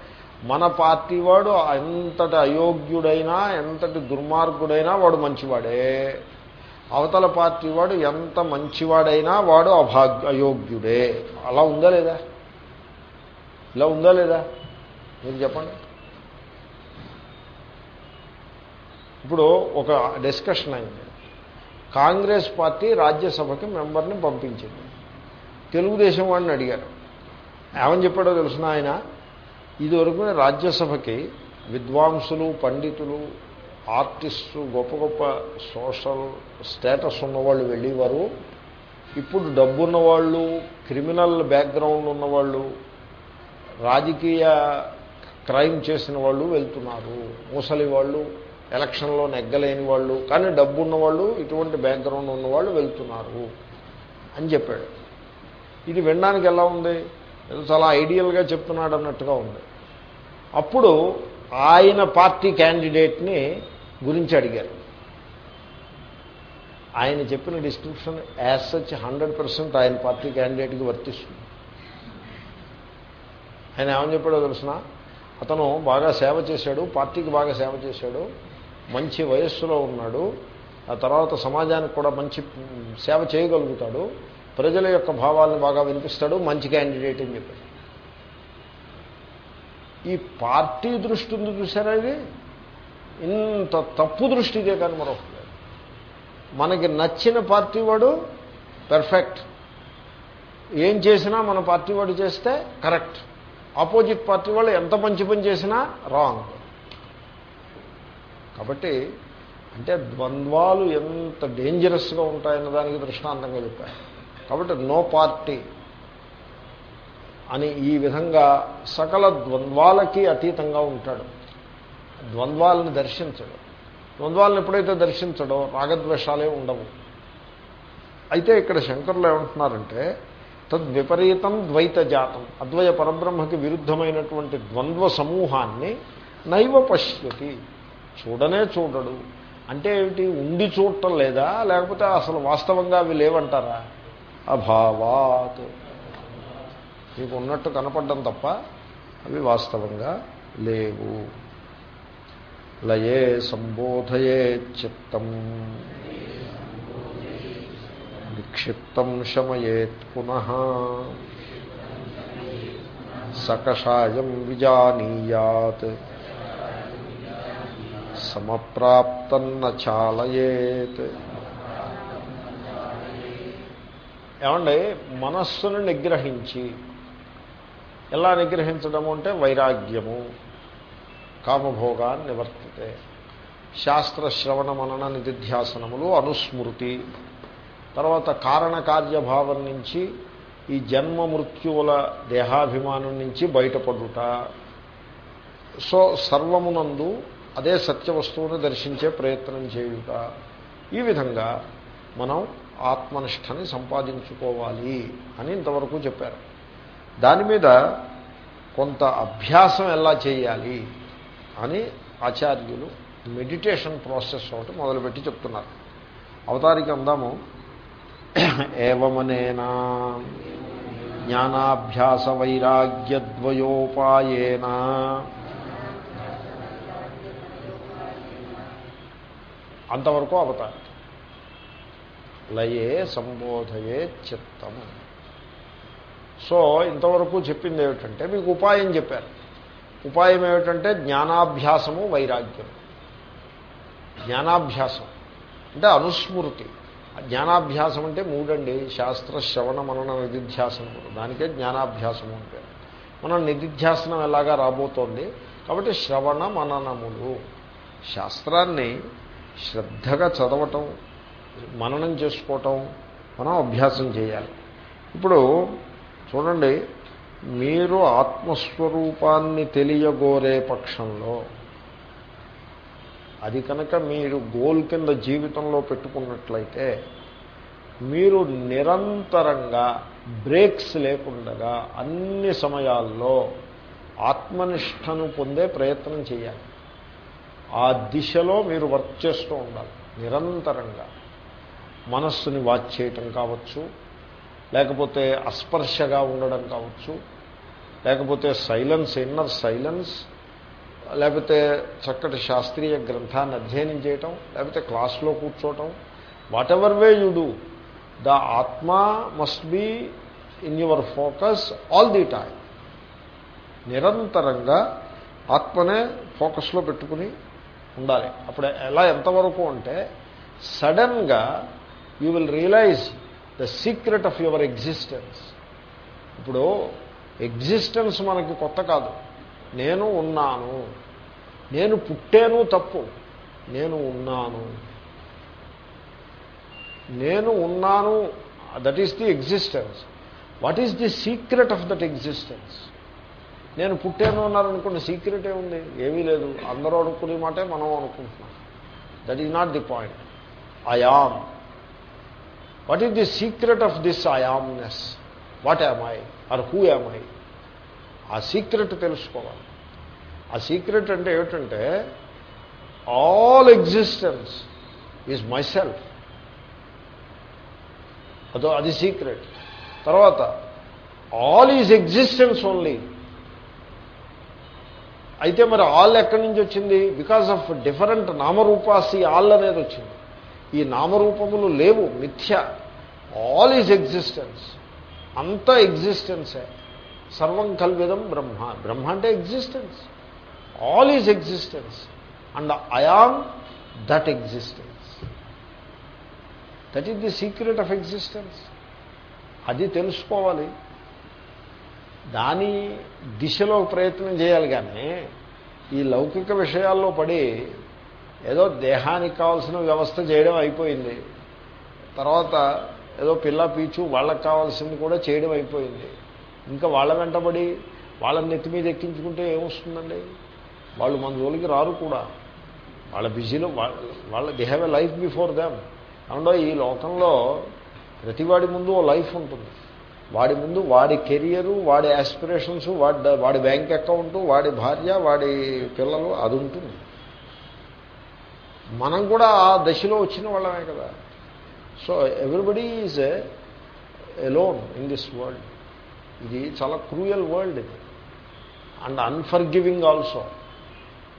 మన పార్టీ వాడు ఎంతటి అయోగ్యుడైనా ఎంతటి దుర్మార్గుడైనా వాడు మంచివాడే. అవతల పార్టీ వాడు ఎంత మంచివాడైనా వాడు అభాగ్య అయోగ్యుడే. అలా ఉందా లేదా? ఇలా ఉందా లేదా? మీరు చెప్పండి. ఇప్పుడు ఒక డిస్కషన్ అయింది. కాంగ్రెస్ పార్టీ రాజ్యసభకి మెంబర్ని పంపించింది. తెలుగుదేశం వాడిని అడిగారు. ఏమని చెప్పాడో తెలిసిన ఆయన? ఇదివరకు రాజ్యసభకి విద్వాంసులు పండితులు ఆర్టిస్టు గొప్ప గొప్ప సోషల్ స్టేటస్ ఉన్నవాళ్ళు వెళ్ళేవారు. ఇప్పుడు డబ్బున్న వాళ్ళు క్రిమినల్ బ్యాక్గ్రౌండ్ ఉన్నవాళ్ళు రాజకీయ క్రైమ్ చేసిన వాళ్ళు వెళ్తున్నారు. ముసలి వాళ్ళు ఎలక్షన్లో నెగ్గలేని వాళ్ళు కానీ డబ్బు ఉన్నవాళ్ళు ఇటువంటి బ్యాక్గ్రౌండ్ ఉన్నవాళ్ళు వెళ్తున్నారు అని చెప్పాడు. ఇది వినడానికి ఎలా ఉంది? ఏదో చాలా ఐడియల్గా చెప్తున్నాడు అన్నట్టుగా ఉంది. అప్పుడు ఆయన పార్టీ క్యాండిడేట్ని గురించి అడిగారు. ఆయన చెప్పిన description as such hundred percent ఆయన పార్టీ క్యాండిడేట్కి వర్తిస్తుంది. ఆయన ఏమని చెప్పాడో తెలిసిన? అతను బాగా సేవ చేశాడు పార్టీకి బాగా సేవ చేశాడు. మంచి వయస్సులో ఉన్నాడు ఆ తర్వాత సమాజానికి కూడా మంచి సేవ చేయగలుగుతాడు ప్రజల యొక్క భావాలను బాగా వినిపిస్తాడు మంచి క్యాండిడేట్ అని చెప్పాడు. ఈ పార్టీ దృష్టి ఉంది చూసారా ఇది? ఇంత తప్పు దృష్టికే కానీ మరొకటి మనకి నచ్చిన పార్టీ వాడు పెర్ఫెక్ట్ ఏం చేసినా మన పార్టీ వాడు చేస్తే కరెక్ట్ ఆపోజిట్ పార్టీ వాళ్ళు ఎంత మంచి పని చేసినా రాంగ్ కాబట్టి అంటే ద్వంద్వాలు ఎంత డేంజరస్గా ఉంటాయన్న దానికి దృష్టాంతంగా చెప్పారు కాబట్టి నో పార్టీ అని ఈ విధంగా సకల ద్వంద్వాలకి అతీతంగా ఉంటాడు. ద్వంద్వాలను దర్శించడం. ద్వంద్వాలను ఎప్పుడైతే దర్శించడో రాగద్వేషాలే ఉండవు. అయితే ఇక్కడ శంకరులు ఏమంటున్నారంటే తద్విపరీతం ద్వైత జాతం అద్వయ పరబ్రహ్మకి విరుద్ధమైనటువంటి ద్వంద్వ సమూహాన్ని నైవ పశ్యతి. చూడనే చూడడు. అంటే ఏమిటి? ఉండి చూడటం లేదా? లేకపోతే అసలు వాస్తవంగా అవి లేవంటారా అభావాత్. మీకు ఉన్నట్టు కనపడడం తప్ప అవి వాస్తవంగా లేవు. లయే సంబోధయే చిత్తం. విక్షిప్తం శమయేత్ పునః. సకషాయం విజానీయాత్. సమప్రాప్తన్న చాలయేత్. ఏమండి మనస్సును నిగ్రహించి ఎలా నిగ్రహించడము అంటే వైరాగ్యము కామభోగాన్ని నివర్తితే. శాస్త్రశ్రవణ మనన నిధిధ్యాసనములు అనుస్మృతి తర్వాత కారణకార్యభావం నుంచి ఈ జన్మ మృత్యువుల దేహాభిమానం నుంచి బయటపడుట. సో సర్వమునందు అదే సత్య వస్తువును దర్శించే ప్రయత్నం చేయుట. ఈ విధంగా మనం ఆత్మనిష్టని సంపాదించుకోవాలి అని ఇంతవరకు చెప్పారు. దాని మీద కొంత అభ్యాసం ఎలా చేయాలి అని ఆచార్యులు మెడిటేషన్ ప్రాసెస్ ఒకటి మొదలుపెట్టి చెప్తున్నారు. అవతారికి అందాము. ఏవమనేనా? జ్ఞానాభ్యాస వైరాగ్యద్వయోపాయేనా? అంతవరకు అవతారం. లయే సంబోధయే చిత్తం. సో ఇంతవరకు చెప్పింది ఏమిటంటే మీకు ఉపాయం చెప్పారు. ఉపాయం ఏమిటంటే జ్ఞానాభ్యాసము వైరాగ్యం. జ్ఞానాభ్యాసం. అంటే అనుస్మృతి. జ్ఞానాభ్యాసం అంటే మూడండి శాస్త్ర శ్రవణ మనన నిధిధ్యాసనములు దానికే జ్ఞానాభ్యాసము అంటే మనం నిధిధ్యాసనం ఎలాగా రాబోతోంది? కాబట్టి శ్రవణ మననములు. శాస్త్రాన్ని శ్రద్ధగా చదవటం మననం చేసుకోవటం మనం అభ్యాసం చేయాలి. ఇప్పుడు చూడండి మీరు ఆత్మస్వరూపాన్ని తెలియగోరే పక్షంలో అది కనుక మీరు గోల్ కింద జీవితంలో పెట్టుకున్నట్లయితే మీరు నిరంతరంగా బ్రేక్స్ లేకుండగా అన్ని సమయాల్లో ఆత్మనిష్టను పొందే ప్రయత్నం చేయాలి. ఆ దిశలో మీరు వర్క్ చేస్తూ ఉండాలి. నిరంతరంగా. మనస్సుని వాచ్ చేయటం కావచ్చు. లేకపోతే అస్పర్శగా ఉండడం కావచ్చు. లేకపోతే సైలెన్స్ ఇన్నర్ సైలెన్స్. లేకపోతే చక్కటి శాస్త్రీయ గ్రంథాన్ని అధ్యయనం చేయటం. లేకపోతే క్లాస్లో కూర్చోవటం whatever way you do the ఆత్మ must be in your focus all the time నిరంతరంగా ఆత్మనే ఫోకస్లో పెట్టుకుని ఉండాలి. అప్పుడు ఎలా ఎంతవరకు అంటే సడన్గా you will realise the secret of your existence. ఇప్పుడు ఎగ్జిస్టెన్స్ మనకి కొత్త కాదు. నేను ఉన్నాను. నేను పుట్టాను తప్పు. నేను ఉన్నాను. నేను ఉన్నాను. That is the existence what is the secret of that existence నేను పుట్టాను అన్నారనుకోండి సీక్రెట్ ఏముంది? ఏమీ లేదు. అందరూ అనుకునే మాటే మనం అనుకుంటున్నాం. That is not the point I am what is the secret of this I amness what am I are who am I ఆ సీక్రెట్ తెలుసుకోవాలి. ఆ సీక్రెట్ అంటే ఏమిటంటే all existence is my self అదో అది సీక్రెట్ తర్వాత ఆల్ ఈజ్ ఎగ్జిస్టెన్స్ ఓన్లీ అయితే మరి ఆల్ ఎక్కడి నుంచి వచ్చింది? బికాస్ ఆఫ్ డిఫరెంట్ నామరూపాసి ఆల్ అనేది వచ్చింది. ఈ నామరూపములు లేవు మిథ్య. ఆల్ ఈజ్ ఎగ్జిస్టెన్స్ అంతా ఎగ్జిస్టెన్సే సర్వం కల్విదం బ్రహ్మ. బ్రహ్మ అంటే existence all is existence and I am that existence that is the secret of existence అది తెలుసుకోవాలి. దాని దిశలో ప్రయత్నం చేయాలి కానీ ఈ లౌకిక విషయాల్లో పడి ఏదో దేహానికి కావాల్సిన వ్యవస్థ చేయడం అయిపోయింది. తర్వాత ఏదో పిల్ల పీచు వాళ్ళకి కావాల్సింది కూడా చేయడం అయిపోయింది. ఇంకా వాళ్ళ వెంటబడి వాళ్ళని నెత్తి మీద ఎక్కించుకుంటే ఏమొస్తుందండి? వాళ్ళు మన జోలికి రారు కూడా. వాళ్ళ బిజీలో వాళ్ళ they have a life before them అందులో ఈ లోకంలో ప్రతివాడి ముందు ఓ లైఫ్ ఉంటుంది. వాడి ముందు వాడి కెరియరు వాడి యాస్పిరేషన్స్ వాడి వాడి బ్యాంక్ అకౌంటు వాడి భార్య వాడి పిల్లలు అది ఉంటుంది. మనం కూడా ఆ దశలో వచ్చిన వాళ్ళమే కదా. So everybody is alone in this world ఇది చాలా క్రూయల్ వరల్డ్ ఇది. And unforgiving also.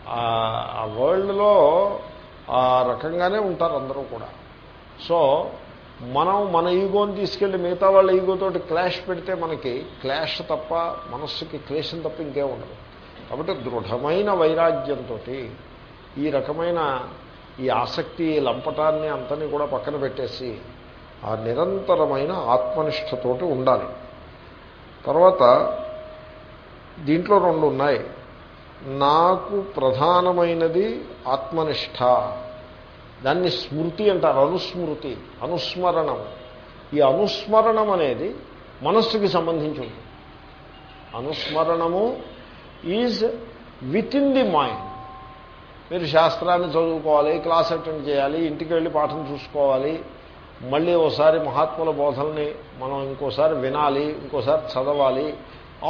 ఆ వరల్డ్లో ఆ రకంగానే ఉంటారు అందరూ కూడా. సో మనం మన ఈగోని తీసుకెళ్ళి మిగతా వాళ్ళ ఈగోతోటి క్లాష్ పెడితే మనకి క్లాష్ తప్ప మనస్సుకి క్లేశం తప్ప ఇంకే ఉండదు. కాబట్టి దృఢమైన వైరాగ్యంతో ఈ రకమైన ఈ ఆసక్తి లంపటాన్ని అంతని కూడా పక్కన పెట్టేసి ఆ నిరంతరమైన ఆత్మనిష్టతోటి ఉండాలి. తర్వాత దీంట్లో రెండు ఉన్నాయి. నాకు ప్రధానమైనది ఆత్మనిష్ట. దాన్ని స్మృతి అంటారు అనుస్మృతి అనుస్మరణం. ఈ అనుస్మరణం అనేది మనస్సుకి సంబంధించి ఉంది అనుస్మరణము is within the mind. మీరు శాస్త్రాన్ని చదువుకోవాలి క్లాస్ అటెండ్ చేయాలి ఇంటికి వెళ్ళి పాఠం చూసుకోవాలి మళ్ళీ ఒకసారి మహాత్ముల బోధల్ని మనం ఇంకోసారి వినాలి ఇంకోసారి చదవాలి.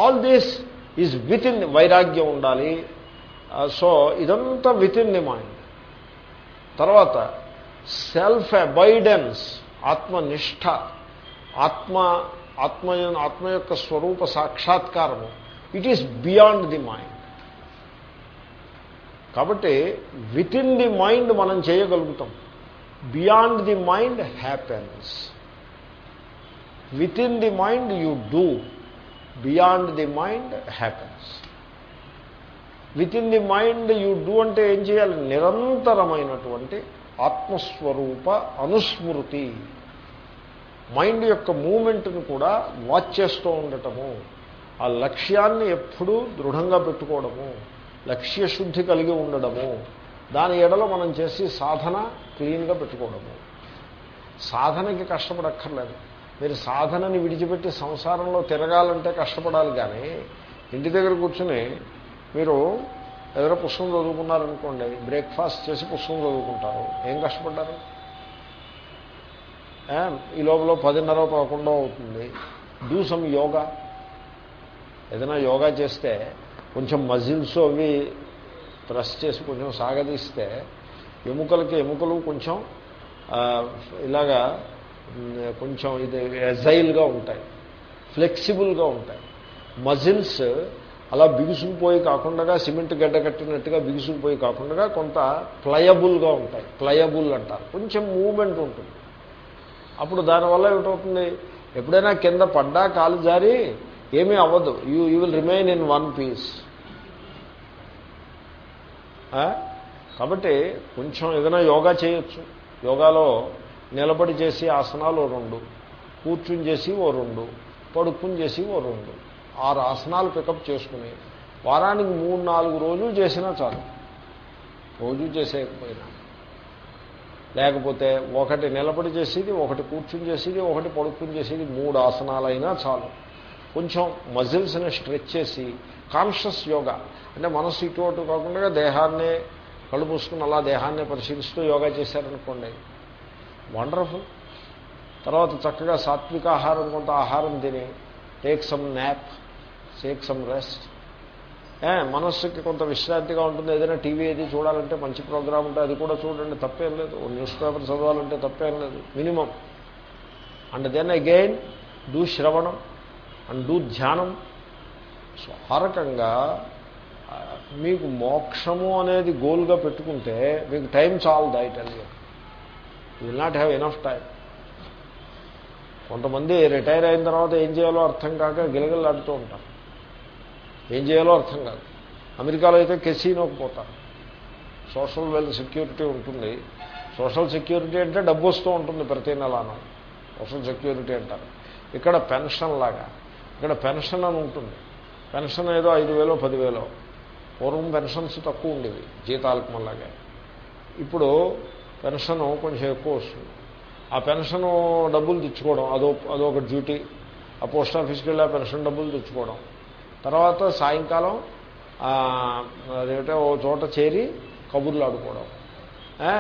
All this is within వైరాగ్యం ఉండాలి. Uh, సో ఇదంతా విత్ ఇన్ ది మైండ్ తర్వాత సెల్ఫ్ అబైడెన్స్ ఆత్మనిష్ట ఆత్మ ఆత్మ ఆత్మ యొక్క స్వరూప సాక్షాత్కారము. It is beyond the mind కాబట్టి విత్ ఇన్ ది మైండ్ మనం చేయగలుగుతాం. Beyond the mind happens within the mind you do beyond the mind happens within the mind you do అంటే ఏం చేయాలి? నిరంతరమైనటువంటి ఆత్మస్వరూప అనుస్మృతి. మైండ్ యొక్క మూమెంట్ను కూడా వాచ్ చేస్తూ ఉండటము. ఆ లక్ష్యాన్ని ఎప్పుడూ దృఢంగా పెట్టుకోవడము. లక్ష్యశుద్ధి కలిగి ఉండడము. దాని ఎడలో మనం చేసి సాధన క్లీన్గా పెట్టుకోవడము. సాధనకి కష్టపడక్కర్లేదు. మీరు సాధనని విడిచిపెట్టి సంసారంలో తిరగాలంటే కష్టపడాలి కానీ ఇంటి దగ్గర కూర్చుని మీరు ఏదైనా పుస్తకం చదువుకున్నారనుకోండి బ్రేక్ఫాస్ట్ చేసి పుస్తకం చదువుకుంటారు. ఏం కష్టపడ్డారు? ఈ లోపల పదిన్నర పదకొండో అవుతుంది. డూ సమ్ యోగా ఏదైనా యోగా చేస్తే కొంచెం మజిల్స్ అవి ప్రెస్ చేసి కొంచెం సాగదీస్తే ఎముకలకి ఎముకలు కొంచెం ఇలాగా కొంచెం ఇది ఎజైల్గా ఉంటాయి. ఫ్లెక్సిబుల్గా ఉంటాయి. మజిల్స్ అలా బిగుసుకుపోయి కాకుండా సిమెంట్ గడ్డ కట్టినట్టుగా బిగుసుకుపోయి కాకుండా కొంత ప్లయబుల్గా ఉంటాయి. ప్లయబుల్ అంటారు. కొంచెం మూమెంట్ ఉంటుంది. అప్పుడు దానివల్ల ఏమిటవుతుంది? ఎప్పుడైనా కింద పడ్డా కాలు జారి ఏమీ అవ్వదు. You you will remain in one piece కాబట్టి కొంచెం ఏదైనా యోగా చేయొచ్చు. యోగాలో నిలబడి చేసి ఆసనాలు రెండు కూర్చుని చేసి ఓ రెండు పడుకుని చేసి ఓ రెండు. ఆరు ఆసనాలు పికప్ చేసుకుని వారానికి మూడు నాలుగు రోజులు చేసినా చాలు. రోజు చేసేయకపోయినా. లేకపోతే ఒకటి నిలబడి చేసేది ఒకటి కూర్చుని చేసేది ఒకటి పడుకుని చేసేది మూడు ఆసనాలైనా చాలు. కొంచెం మజిల్స్ని స్ట్రెచ్ చేసి కాన్షియస్ యోగా అంటే మనస్సు ఇటు అటు కాకుండా దేహాన్నే కళ్ళు మూసుకుని అలా దేహాన్ని పరిశీలిస్తూ యోగా చేశారనుకోండి వండర్ఫుల్ తర్వాత చక్కగా సాత్విక ఆహారం కొంత ఆహారం తిని take some nap take some rest మనస్సుకి కొంత విశ్రాంతిగా ఉంటుంది. ఏదైనా టీవీ ఏది చూడాలంటే మంచి ప్రోగ్రామ్ ఉంటే అది కూడా చూడండి తప్పేం లేదు. న్యూస్ పేపర్ చదవాలంటే తప్పేం లేదు. Minimum. And then again do శ్రవణం అండ్ డూ ధ్యానం. సో ఆ రకంగా మీకు మోక్షము అనేది గోల్గా పెట్టుకుంటే మీకు టైం చాలు దైట్ అని you. Will not have enough time కొంతమంది రిటైర్ అయిన తర్వాత ఏం చేయాలో అర్థం కాక గిలగిలాడుతూ ఉంటారు. ఏం చేయాలో అర్థం కాదు. అమెరికాలో అయితే కెసీనోకి పోతారు. సోషల్ వెల్త్ సెక్యూరిటీ ఉంటుంది. సోషల్ సెక్యూరిటీ అంటే డబ్బు వస్తూ ఉంటుంది ప్రతి నెలను. సోషల్ సెక్యూరిటీ అంటారు. ఇక్కడ పెన్షన్ లాగా. ఇక్కడ పెన్షన్ అని ఉంటుంది. పెన్షన్ ఏదో ఐదు వేలో పదివేలో పూర్వం పెన్షన్స్ తక్కువ ఉండేవి జీతాలకు మళ్ళాగా ఇప్పుడు పెన్షన్ కొంచెం ఎక్కువ వస్తుంది. ఆ పెన్షన్ డబ్బులు తెచ్చుకోవడం అదో అదొక డ్యూటీ. ఆ పోస్ట్ ఆఫీస్కి వెళ్ళి ఆ పెన్షన్ డబ్బులు తెచ్చుకోవడం. తర్వాత సాయంకాలం అదేమిటో ఓ చోట చేరి కబుర్లు ఆడుకోవడం.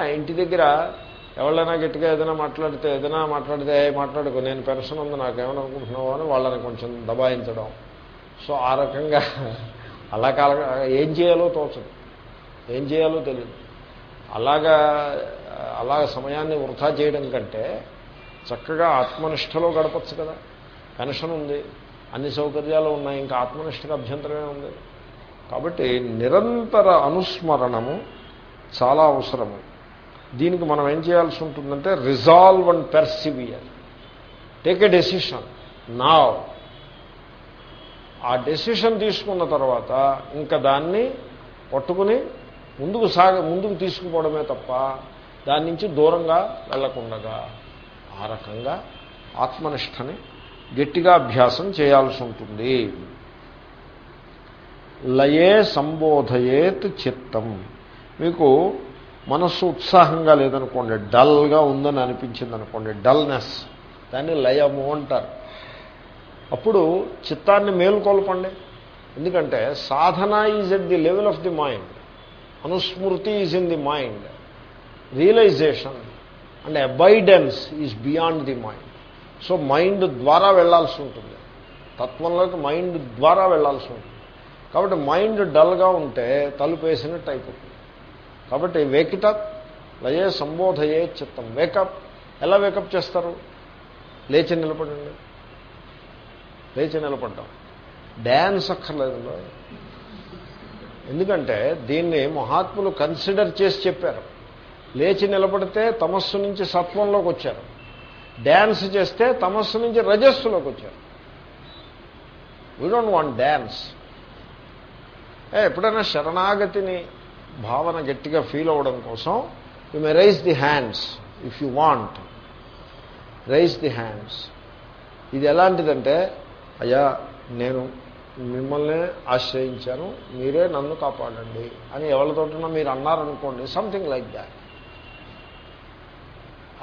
ఇంటి దగ్గర ఎవరైనా గట్టిగా ఏదైనా మాట్లాడితే ఏదైనా మాట్లాడితే మాట్లాడుకో నేను పెన్షన్ ఉంది నాకేమని అనుకుంటున్నావు? అని వాళ్ళని కొంచెం దబాయించడం. సో ఆ రకంగా అలా కాల ఏం చేయాలో తోచదు. ఏం చేయాలో తెలియదు అలాగా అలా సమయాన్ని వృధా చేయడం కంటే చక్కగా ఆత్మనిష్టలో గడపచ్చు కదా. పెన్షన్ ఉంది. అన్ని సౌకర్యాలు ఉన్నాయి ఇంకా ఆత్మనిష్టకు అభ్యంతరమే ఉంది. కాబట్టి నిరంతర అనుస్మరణము చాలా అవసరము. దీనికి మనం ఏం చేయాల్సి ఉంటుందంటే resolve and persevere take a decision నా ఆ డెసిషన్ తీసుకున్న తర్వాత ఇంకా దాన్ని పట్టుకుని ముందుకు సాగ ముందుకు తీసుకుపోవడమే తప్ప దాని నుంచి దూరంగా వెళ్ళకుండగా ఆ రకంగా ఆత్మనిష్టని గట్టిగా అభ్యాసం చేయాల్సి ఉంటుంది. లయే సంబోధయేత్ చిత్తం. మీకు మనస్సు ఉత్సాహంగా లేదనుకోండి డల్గా ఉందని అనిపించింది అనుకోండి డల్నెస్ దాన్ని లయము అంటారు. అప్పుడు చిత్తాన్ని మేలుకొల్పండి. ఎందుకంటే సాధన is at the level of the mind. అనుస్మృతి is in the mind. Realisation and abidence is beyond the mind. So mind ద్వారా వెళ్ళాల్సి ఉంటుంది. తత్వంలోకి మైండ్ ద్వారా వెళ్ళాల్సి ఉంటుంది. కాబట్టి మైండ్ డల్గా ఉంటే తలుపు వేసినట్టు అయిపోతుంది. కాబట్టి వేకిటప్ లయే సంబోధయే చిత్తం. వేకప్. ఎలా వేకప్ చేస్తారు? లేచి నిలబడండి. లేచి నిలబడ్డాం. డ్యాన్స్ అక్కర్లేదు ఎందుకంటే దీన్ని మహాత్ములు కన్సిడర్ చేసి చెప్పారు. లేచి నిలబడితే తమస్సు నుంచి సత్వంలోకి వచ్చారు. డ్యాన్స్ చేస్తే తమస్సు నుంచి రజస్సులోకి వచ్చారు. వీ డోంట్ వాంట్ డ్యాన్స్ ఎప్పుడైనా శరణాగతిని భావన గట్టిగా ఫీల్ అవ్వడం కోసం you may raise the hands if you want raise the hands ఇది ఎలాంటిదంటే అయ్యా నేను మిమ్మల్ని ఆశ్రయించాను మీరే నన్ను కాపాడండి అని ఎవరితోటినో మీరు అన్నారనుకోండి సంథింగ్ లైక్ దాట్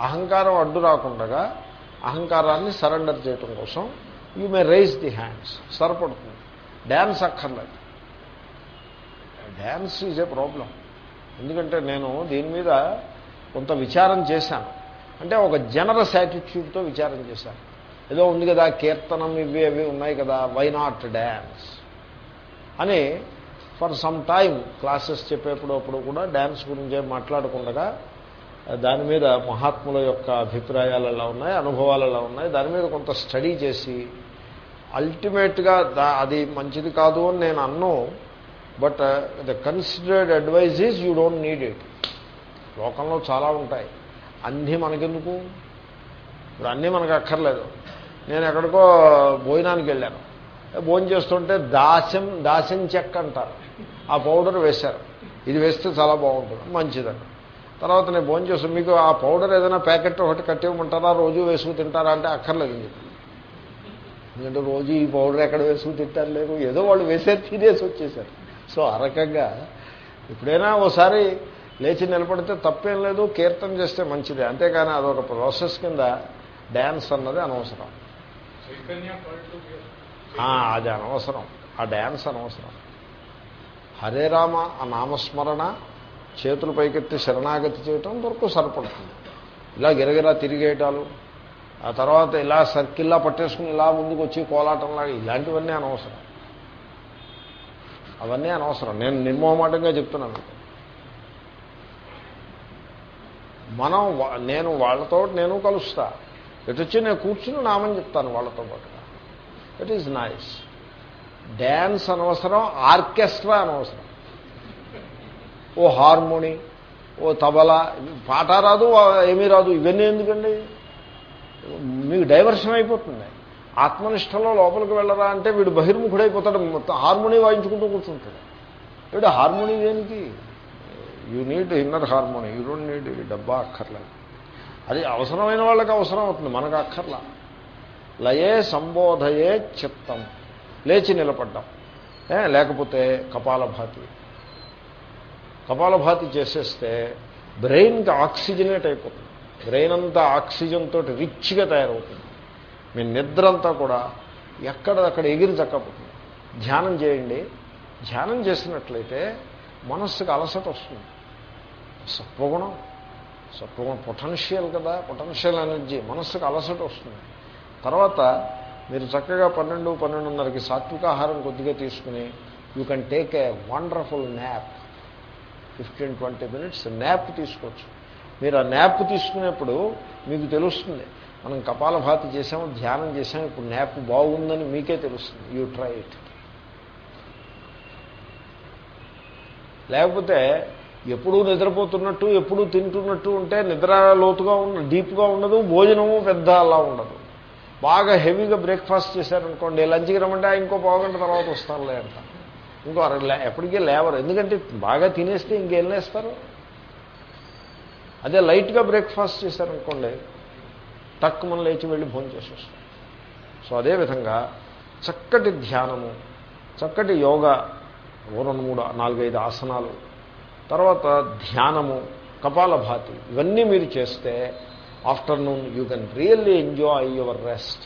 అహంకారం అడ్డు రాకుండా అహంకారాన్ని సరెండర్ చేయటం కోసం you may raise the hands. సరిపడుతుంది. డ్యాన్స్ అక్కర్లేదు. Dance is a problem. ఎందుకంటే నేను దీని మీద కొంత విచారం చేశాను. అంటే ఒక జనరస్ యాటిట్యూడ్తో విచారం చేశాను. ఏదో ఉంది కదా కీర్తనం ఇవి అవి ఉన్నాయి కదా వై నాట్ డ్యాన్స్ అని ఫర్ సమ్ టైం క్లాసెస్ చెప్పేప్పుడు అప్పుడు కూడా డ్యాన్స్ గురించి ఏం మాట్లాడకుండా దాని మీద మహాత్ముల యొక్క అభిప్రాయాలు ఎలా ఉన్నాయి అనుభవాలు ఎలా ఉన్నాయి దాని మీద కొంత స్టడీ చేసి అల్టిమేట్గా దా అది మంచిది కాదు అని నేను అన్ను but the considered advice is you don't need it లోకంలో చాలా ఉంటాయి. అన్నీ మనకెందుకు? ఇప్పుడు అన్నీ మనకు అక్కర్లేదు. నేను ఎక్కడికో భోజనానికి వెళ్ళాను. భోజనం చేస్తుంటే దాస్యం దాస్యం చెక్క అంటారు. ఆ పౌడర్ వేశారు. ఇది వేస్తే చాలా బాగుంటుంది. మంచిదని తర్వాత నేను భోజనం చేస్తాను మీకు ఆ పౌడర్ ఏదైనా ప్యాకెట్ ఒకటి కట్టివ్వమంటారా రోజు వేసుకు తింటారా అంటే అక్కర్లేదు ఎందుకంటే రోజు ఈ పౌడర్ ఎక్కడ వేసుకు తింటారు లేరు. ఏదో వాళ్ళు వేసేది తినేసి వచ్చేసారు. సో ఆ రకంగా ఎప్పుడైనా ఓసారి లేచి నిలబడితే తప్పేం లేదు. కీర్తన చేస్తే మంచిదే. అంతేకాని అదొక ప్రాసెస్ కింద డ్యాన్స్ అన్నది అనవసరం. అది అనవసరం. ఆ డ్యాన్స్ అనవసరం. హరే రామ ఆ నామస్మరణ చేతులు పైకెత్తి శరణాగతి చేయటం వరకు సరిపడుతుంది. ఇలా గిరగిరా తిరిగేయటాలు ఆ తర్వాత ఇలా సర్కిల్లా పట్టేసుకుని ఇలా ముందుకు వచ్చి కోలాటంలాగా ఇలాంటివన్నీ అనవసరం. అవన్నీ అనవసరం. నేను నిర్మోహమాటంగా చెప్తున్నాను. మనం వా- నేను వాళ్ళతో నేను కలుస్తా. ఎటు వచ్చి నేను కూర్చుని నామని చెప్తాను వాళ్ళతో పాటుగా ఇట్ ఈజ్ నైస్ డ్యాన్స్ అనవసరం ఆర్కెస్ట్రా అనవసరం. ఓ హార్మోని ఓ తబలా పాట రాదు ఏమీ రాదు ఇవన్నీ ఎందుకండి? మీకు డైవర్షన్ అయిపోతుంది. ఆత్మనిష్టలో లోపలికి వెళ్ళరా అంటే వీడు బహిర్ముఖుడైపోతాడు మొత్తం హార్మోనీ వాయించుకుంటూ కూర్చుంటాడు. వీడు హార్మోనీ దేనికి? You need inner harmony you don't need డబ్బా అక్కర్లేదు. అది అవసరమైన వాళ్ళకి అవసరం అవుతుంది మనకు అక్కర్లా. లయే సంబోధయే చిత్తం. లేచి నిలబడ్డం. లేకపోతే కపాలభాతి. కపాలభాతి చేసేస్తే బ్రెయిన్కి ఆక్సిజనేట్ అయిపోతుంది. బ్రెయిన్ అంతా ఆక్సిజన్ తోటి రిచ్గా తయారవుతుంది. మీ నిద్ర అంతా కూడా ఎక్కడదక్కడ ఎగిరి చక్కపోతుంది ధ్యానం చేయండి. ధ్యానం చేసినట్లయితే మనస్సుకు అలసట వస్తుంది. సత్వగుణం. సత్వగుణం పొటెన్షియల్ కదా. Potential energy. మనస్సుకు అలసట వస్తుంది. తర్వాత మీరు చక్కగా పన్నెండు పన్నెండున్నరకి సాత్విక ఆహారం కొద్దిగా తీసుకుని you can take a wonderful nap fifteen twenty minutes nap తీసుకోవచ్చు. మీరు ఆ న్యాప్ తీసుకునేప్పుడు మీకు తెలుస్తుంది మనం కపాలభాతి చేసాము ధ్యానం చేసాము ఇప్పుడు న్యాప్ బాగుందని మీకే తెలుస్తుంది. యూ ట్రై ఇట్ లేకపోతే ఎప్పుడూ నిద్రపోతున్నట్టు ఎప్పుడూ తింటున్నట్టు ఉంటే నిద్ర లోతుగా ఉన్న డీప్గా ఉండదు భోజనము పెద్ద అలా ఉండదు. బాగా హెవీగా బ్రేక్ఫాస్ట్ చేశారనుకోండి లంచ్కి రమ్మంటే ఇంకో ఇంకో పావుగంట తర్వాత వస్తానులే అంట ఇంకో అర లే- ఎప్పటికీ లేవరు. ఎందుకంటే బాగా తినేస్తే ఇంకేం లేస్తారు? అదే లైట్గా బ్రేక్ఫాస్ట్ చేశారనుకోండి తక్కువ మనం లేచి వెళ్ళి భోజనం చేసేస్తాం సో అదేవిధంగా చక్కటి ధ్యానము చక్కటి యోగా ఓ రెండు మూడు నాలుగైదు ఆసనాలు తర్వాత ధ్యానము కపాలభాతి ఇవన్నీ మీరు చేస్తే afternoon you can really enjoy your rest.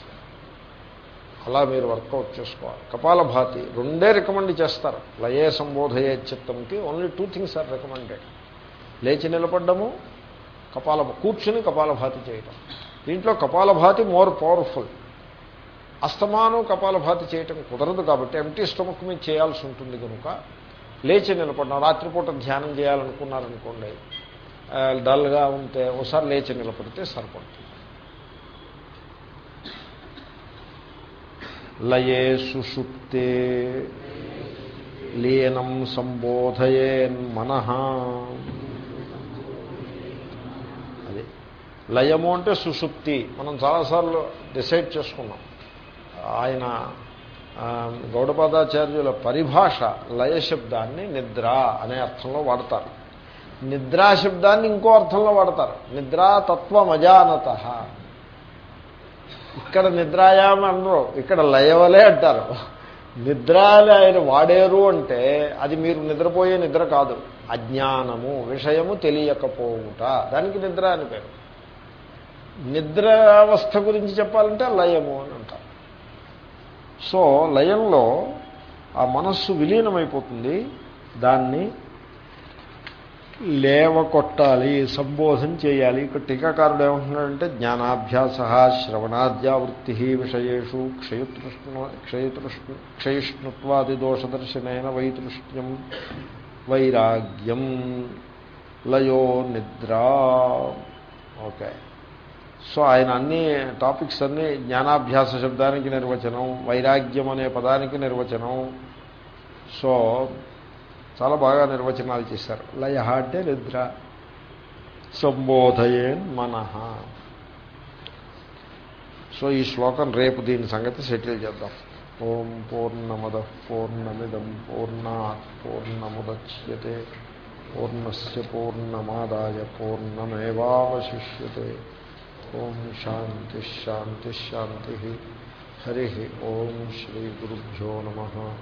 అలా మీరు వర్కౌట్ చేసుకోవాలి. కపాలభాతి రెండే రికమెండ్ చేస్తారు. లయే సంబోధయే చిత్తంకి only two things are recommended లేచి నిలబడ్డము కపాల కూర్చుని కపాలభాతి చేయటం. దీంట్లో కపాలభాతి మోర్ పవర్ఫుల్ అస్తమానం కపాలభాతి చేయటం కుదరదు కాబట్టి ఎంటీ స్టమక్ మీద చేయాల్సి ఉంటుంది కనుక లేచి నిలబడిన రాత్రిపూట ధ్యానం చేయాలనుకున్నారనుకోండి డల్గా ఉంటే ఒకసారి లేచి నిలబడితే సరిపడుతుంది. లయే సుషుప్తే లీనం సంబోధయేన్ మన. అది. లయము అంటే సుషుప్తి. మనం చాలాసార్లు డిసైడ్ చేసుకున్నాం. ఆయన గౌడపాదాచార్యుల పరిభాష లయ శబ్దాన్ని నిద్ర అనే అర్థంలో వాడతారు. నిద్రా శబ్దాన్ని ఇంకో అర్థంలో వాడతారు. నిద్రాతత్వమజానత ఇక్కడ నిద్రాయామ అనరు. ఇక్కడ లయవలే అంటారు. నిద్ర ఆయన వాడేరు అంటే అది మీరు నిద్రపోయే నిద్ర కాదు. అజ్ఞానము విషయము తెలియకపోవుట. దానికి నిద్ర అని పేరు. నిద్ర అవస్థ గురించి చెప్పాలంటే లయము అని అంటారు. సో లయంలో ఆ మనస్సు విలీనమైపోతుంది. దాన్ని లేవకొట్టాలి సంబోధన చేయాలి. ఇక్కడ టీకాకారుడు ఏమంటున్నాడంటే జ్ఞానాభ్యాస శ్రవణాద్యావృత్తి విషయూ క్షయతృష్ణ క్షయతృష్ణ క్షయిష్ణుత్వాది దోషదర్శనైన వైతృష్ణ్యం వైరాగ్యం లయో నిద్ర. ఓకే. సో ఆయన అన్ని టాపిక్స్ అన్నీ జ్ఞానాభ్యాస శబ్దానికి నిర్వచనం వైరాగ్యం అనే పదానికి నిర్వచనం. సో చాలా బాగా నిర్వచనాలు చేశారు. లయ అంటే నిద్ర. సంబోధయేన్ మన. సో ఈ శ్లోకం రేపు దీని సంగతి సెటిల్ చేద్దాం. ఓం పూర్ణమద పూర్ణమిదం పూర్ణాత్ పూర్ణముద్యతే. పూర్ణస్ పూర్ణమాదాయ పూర్ణమేవాశిష్యే ఓం శాంతిశాంతిశాంతి హరి ఓం శ్రీ గురుభ్యో నమ.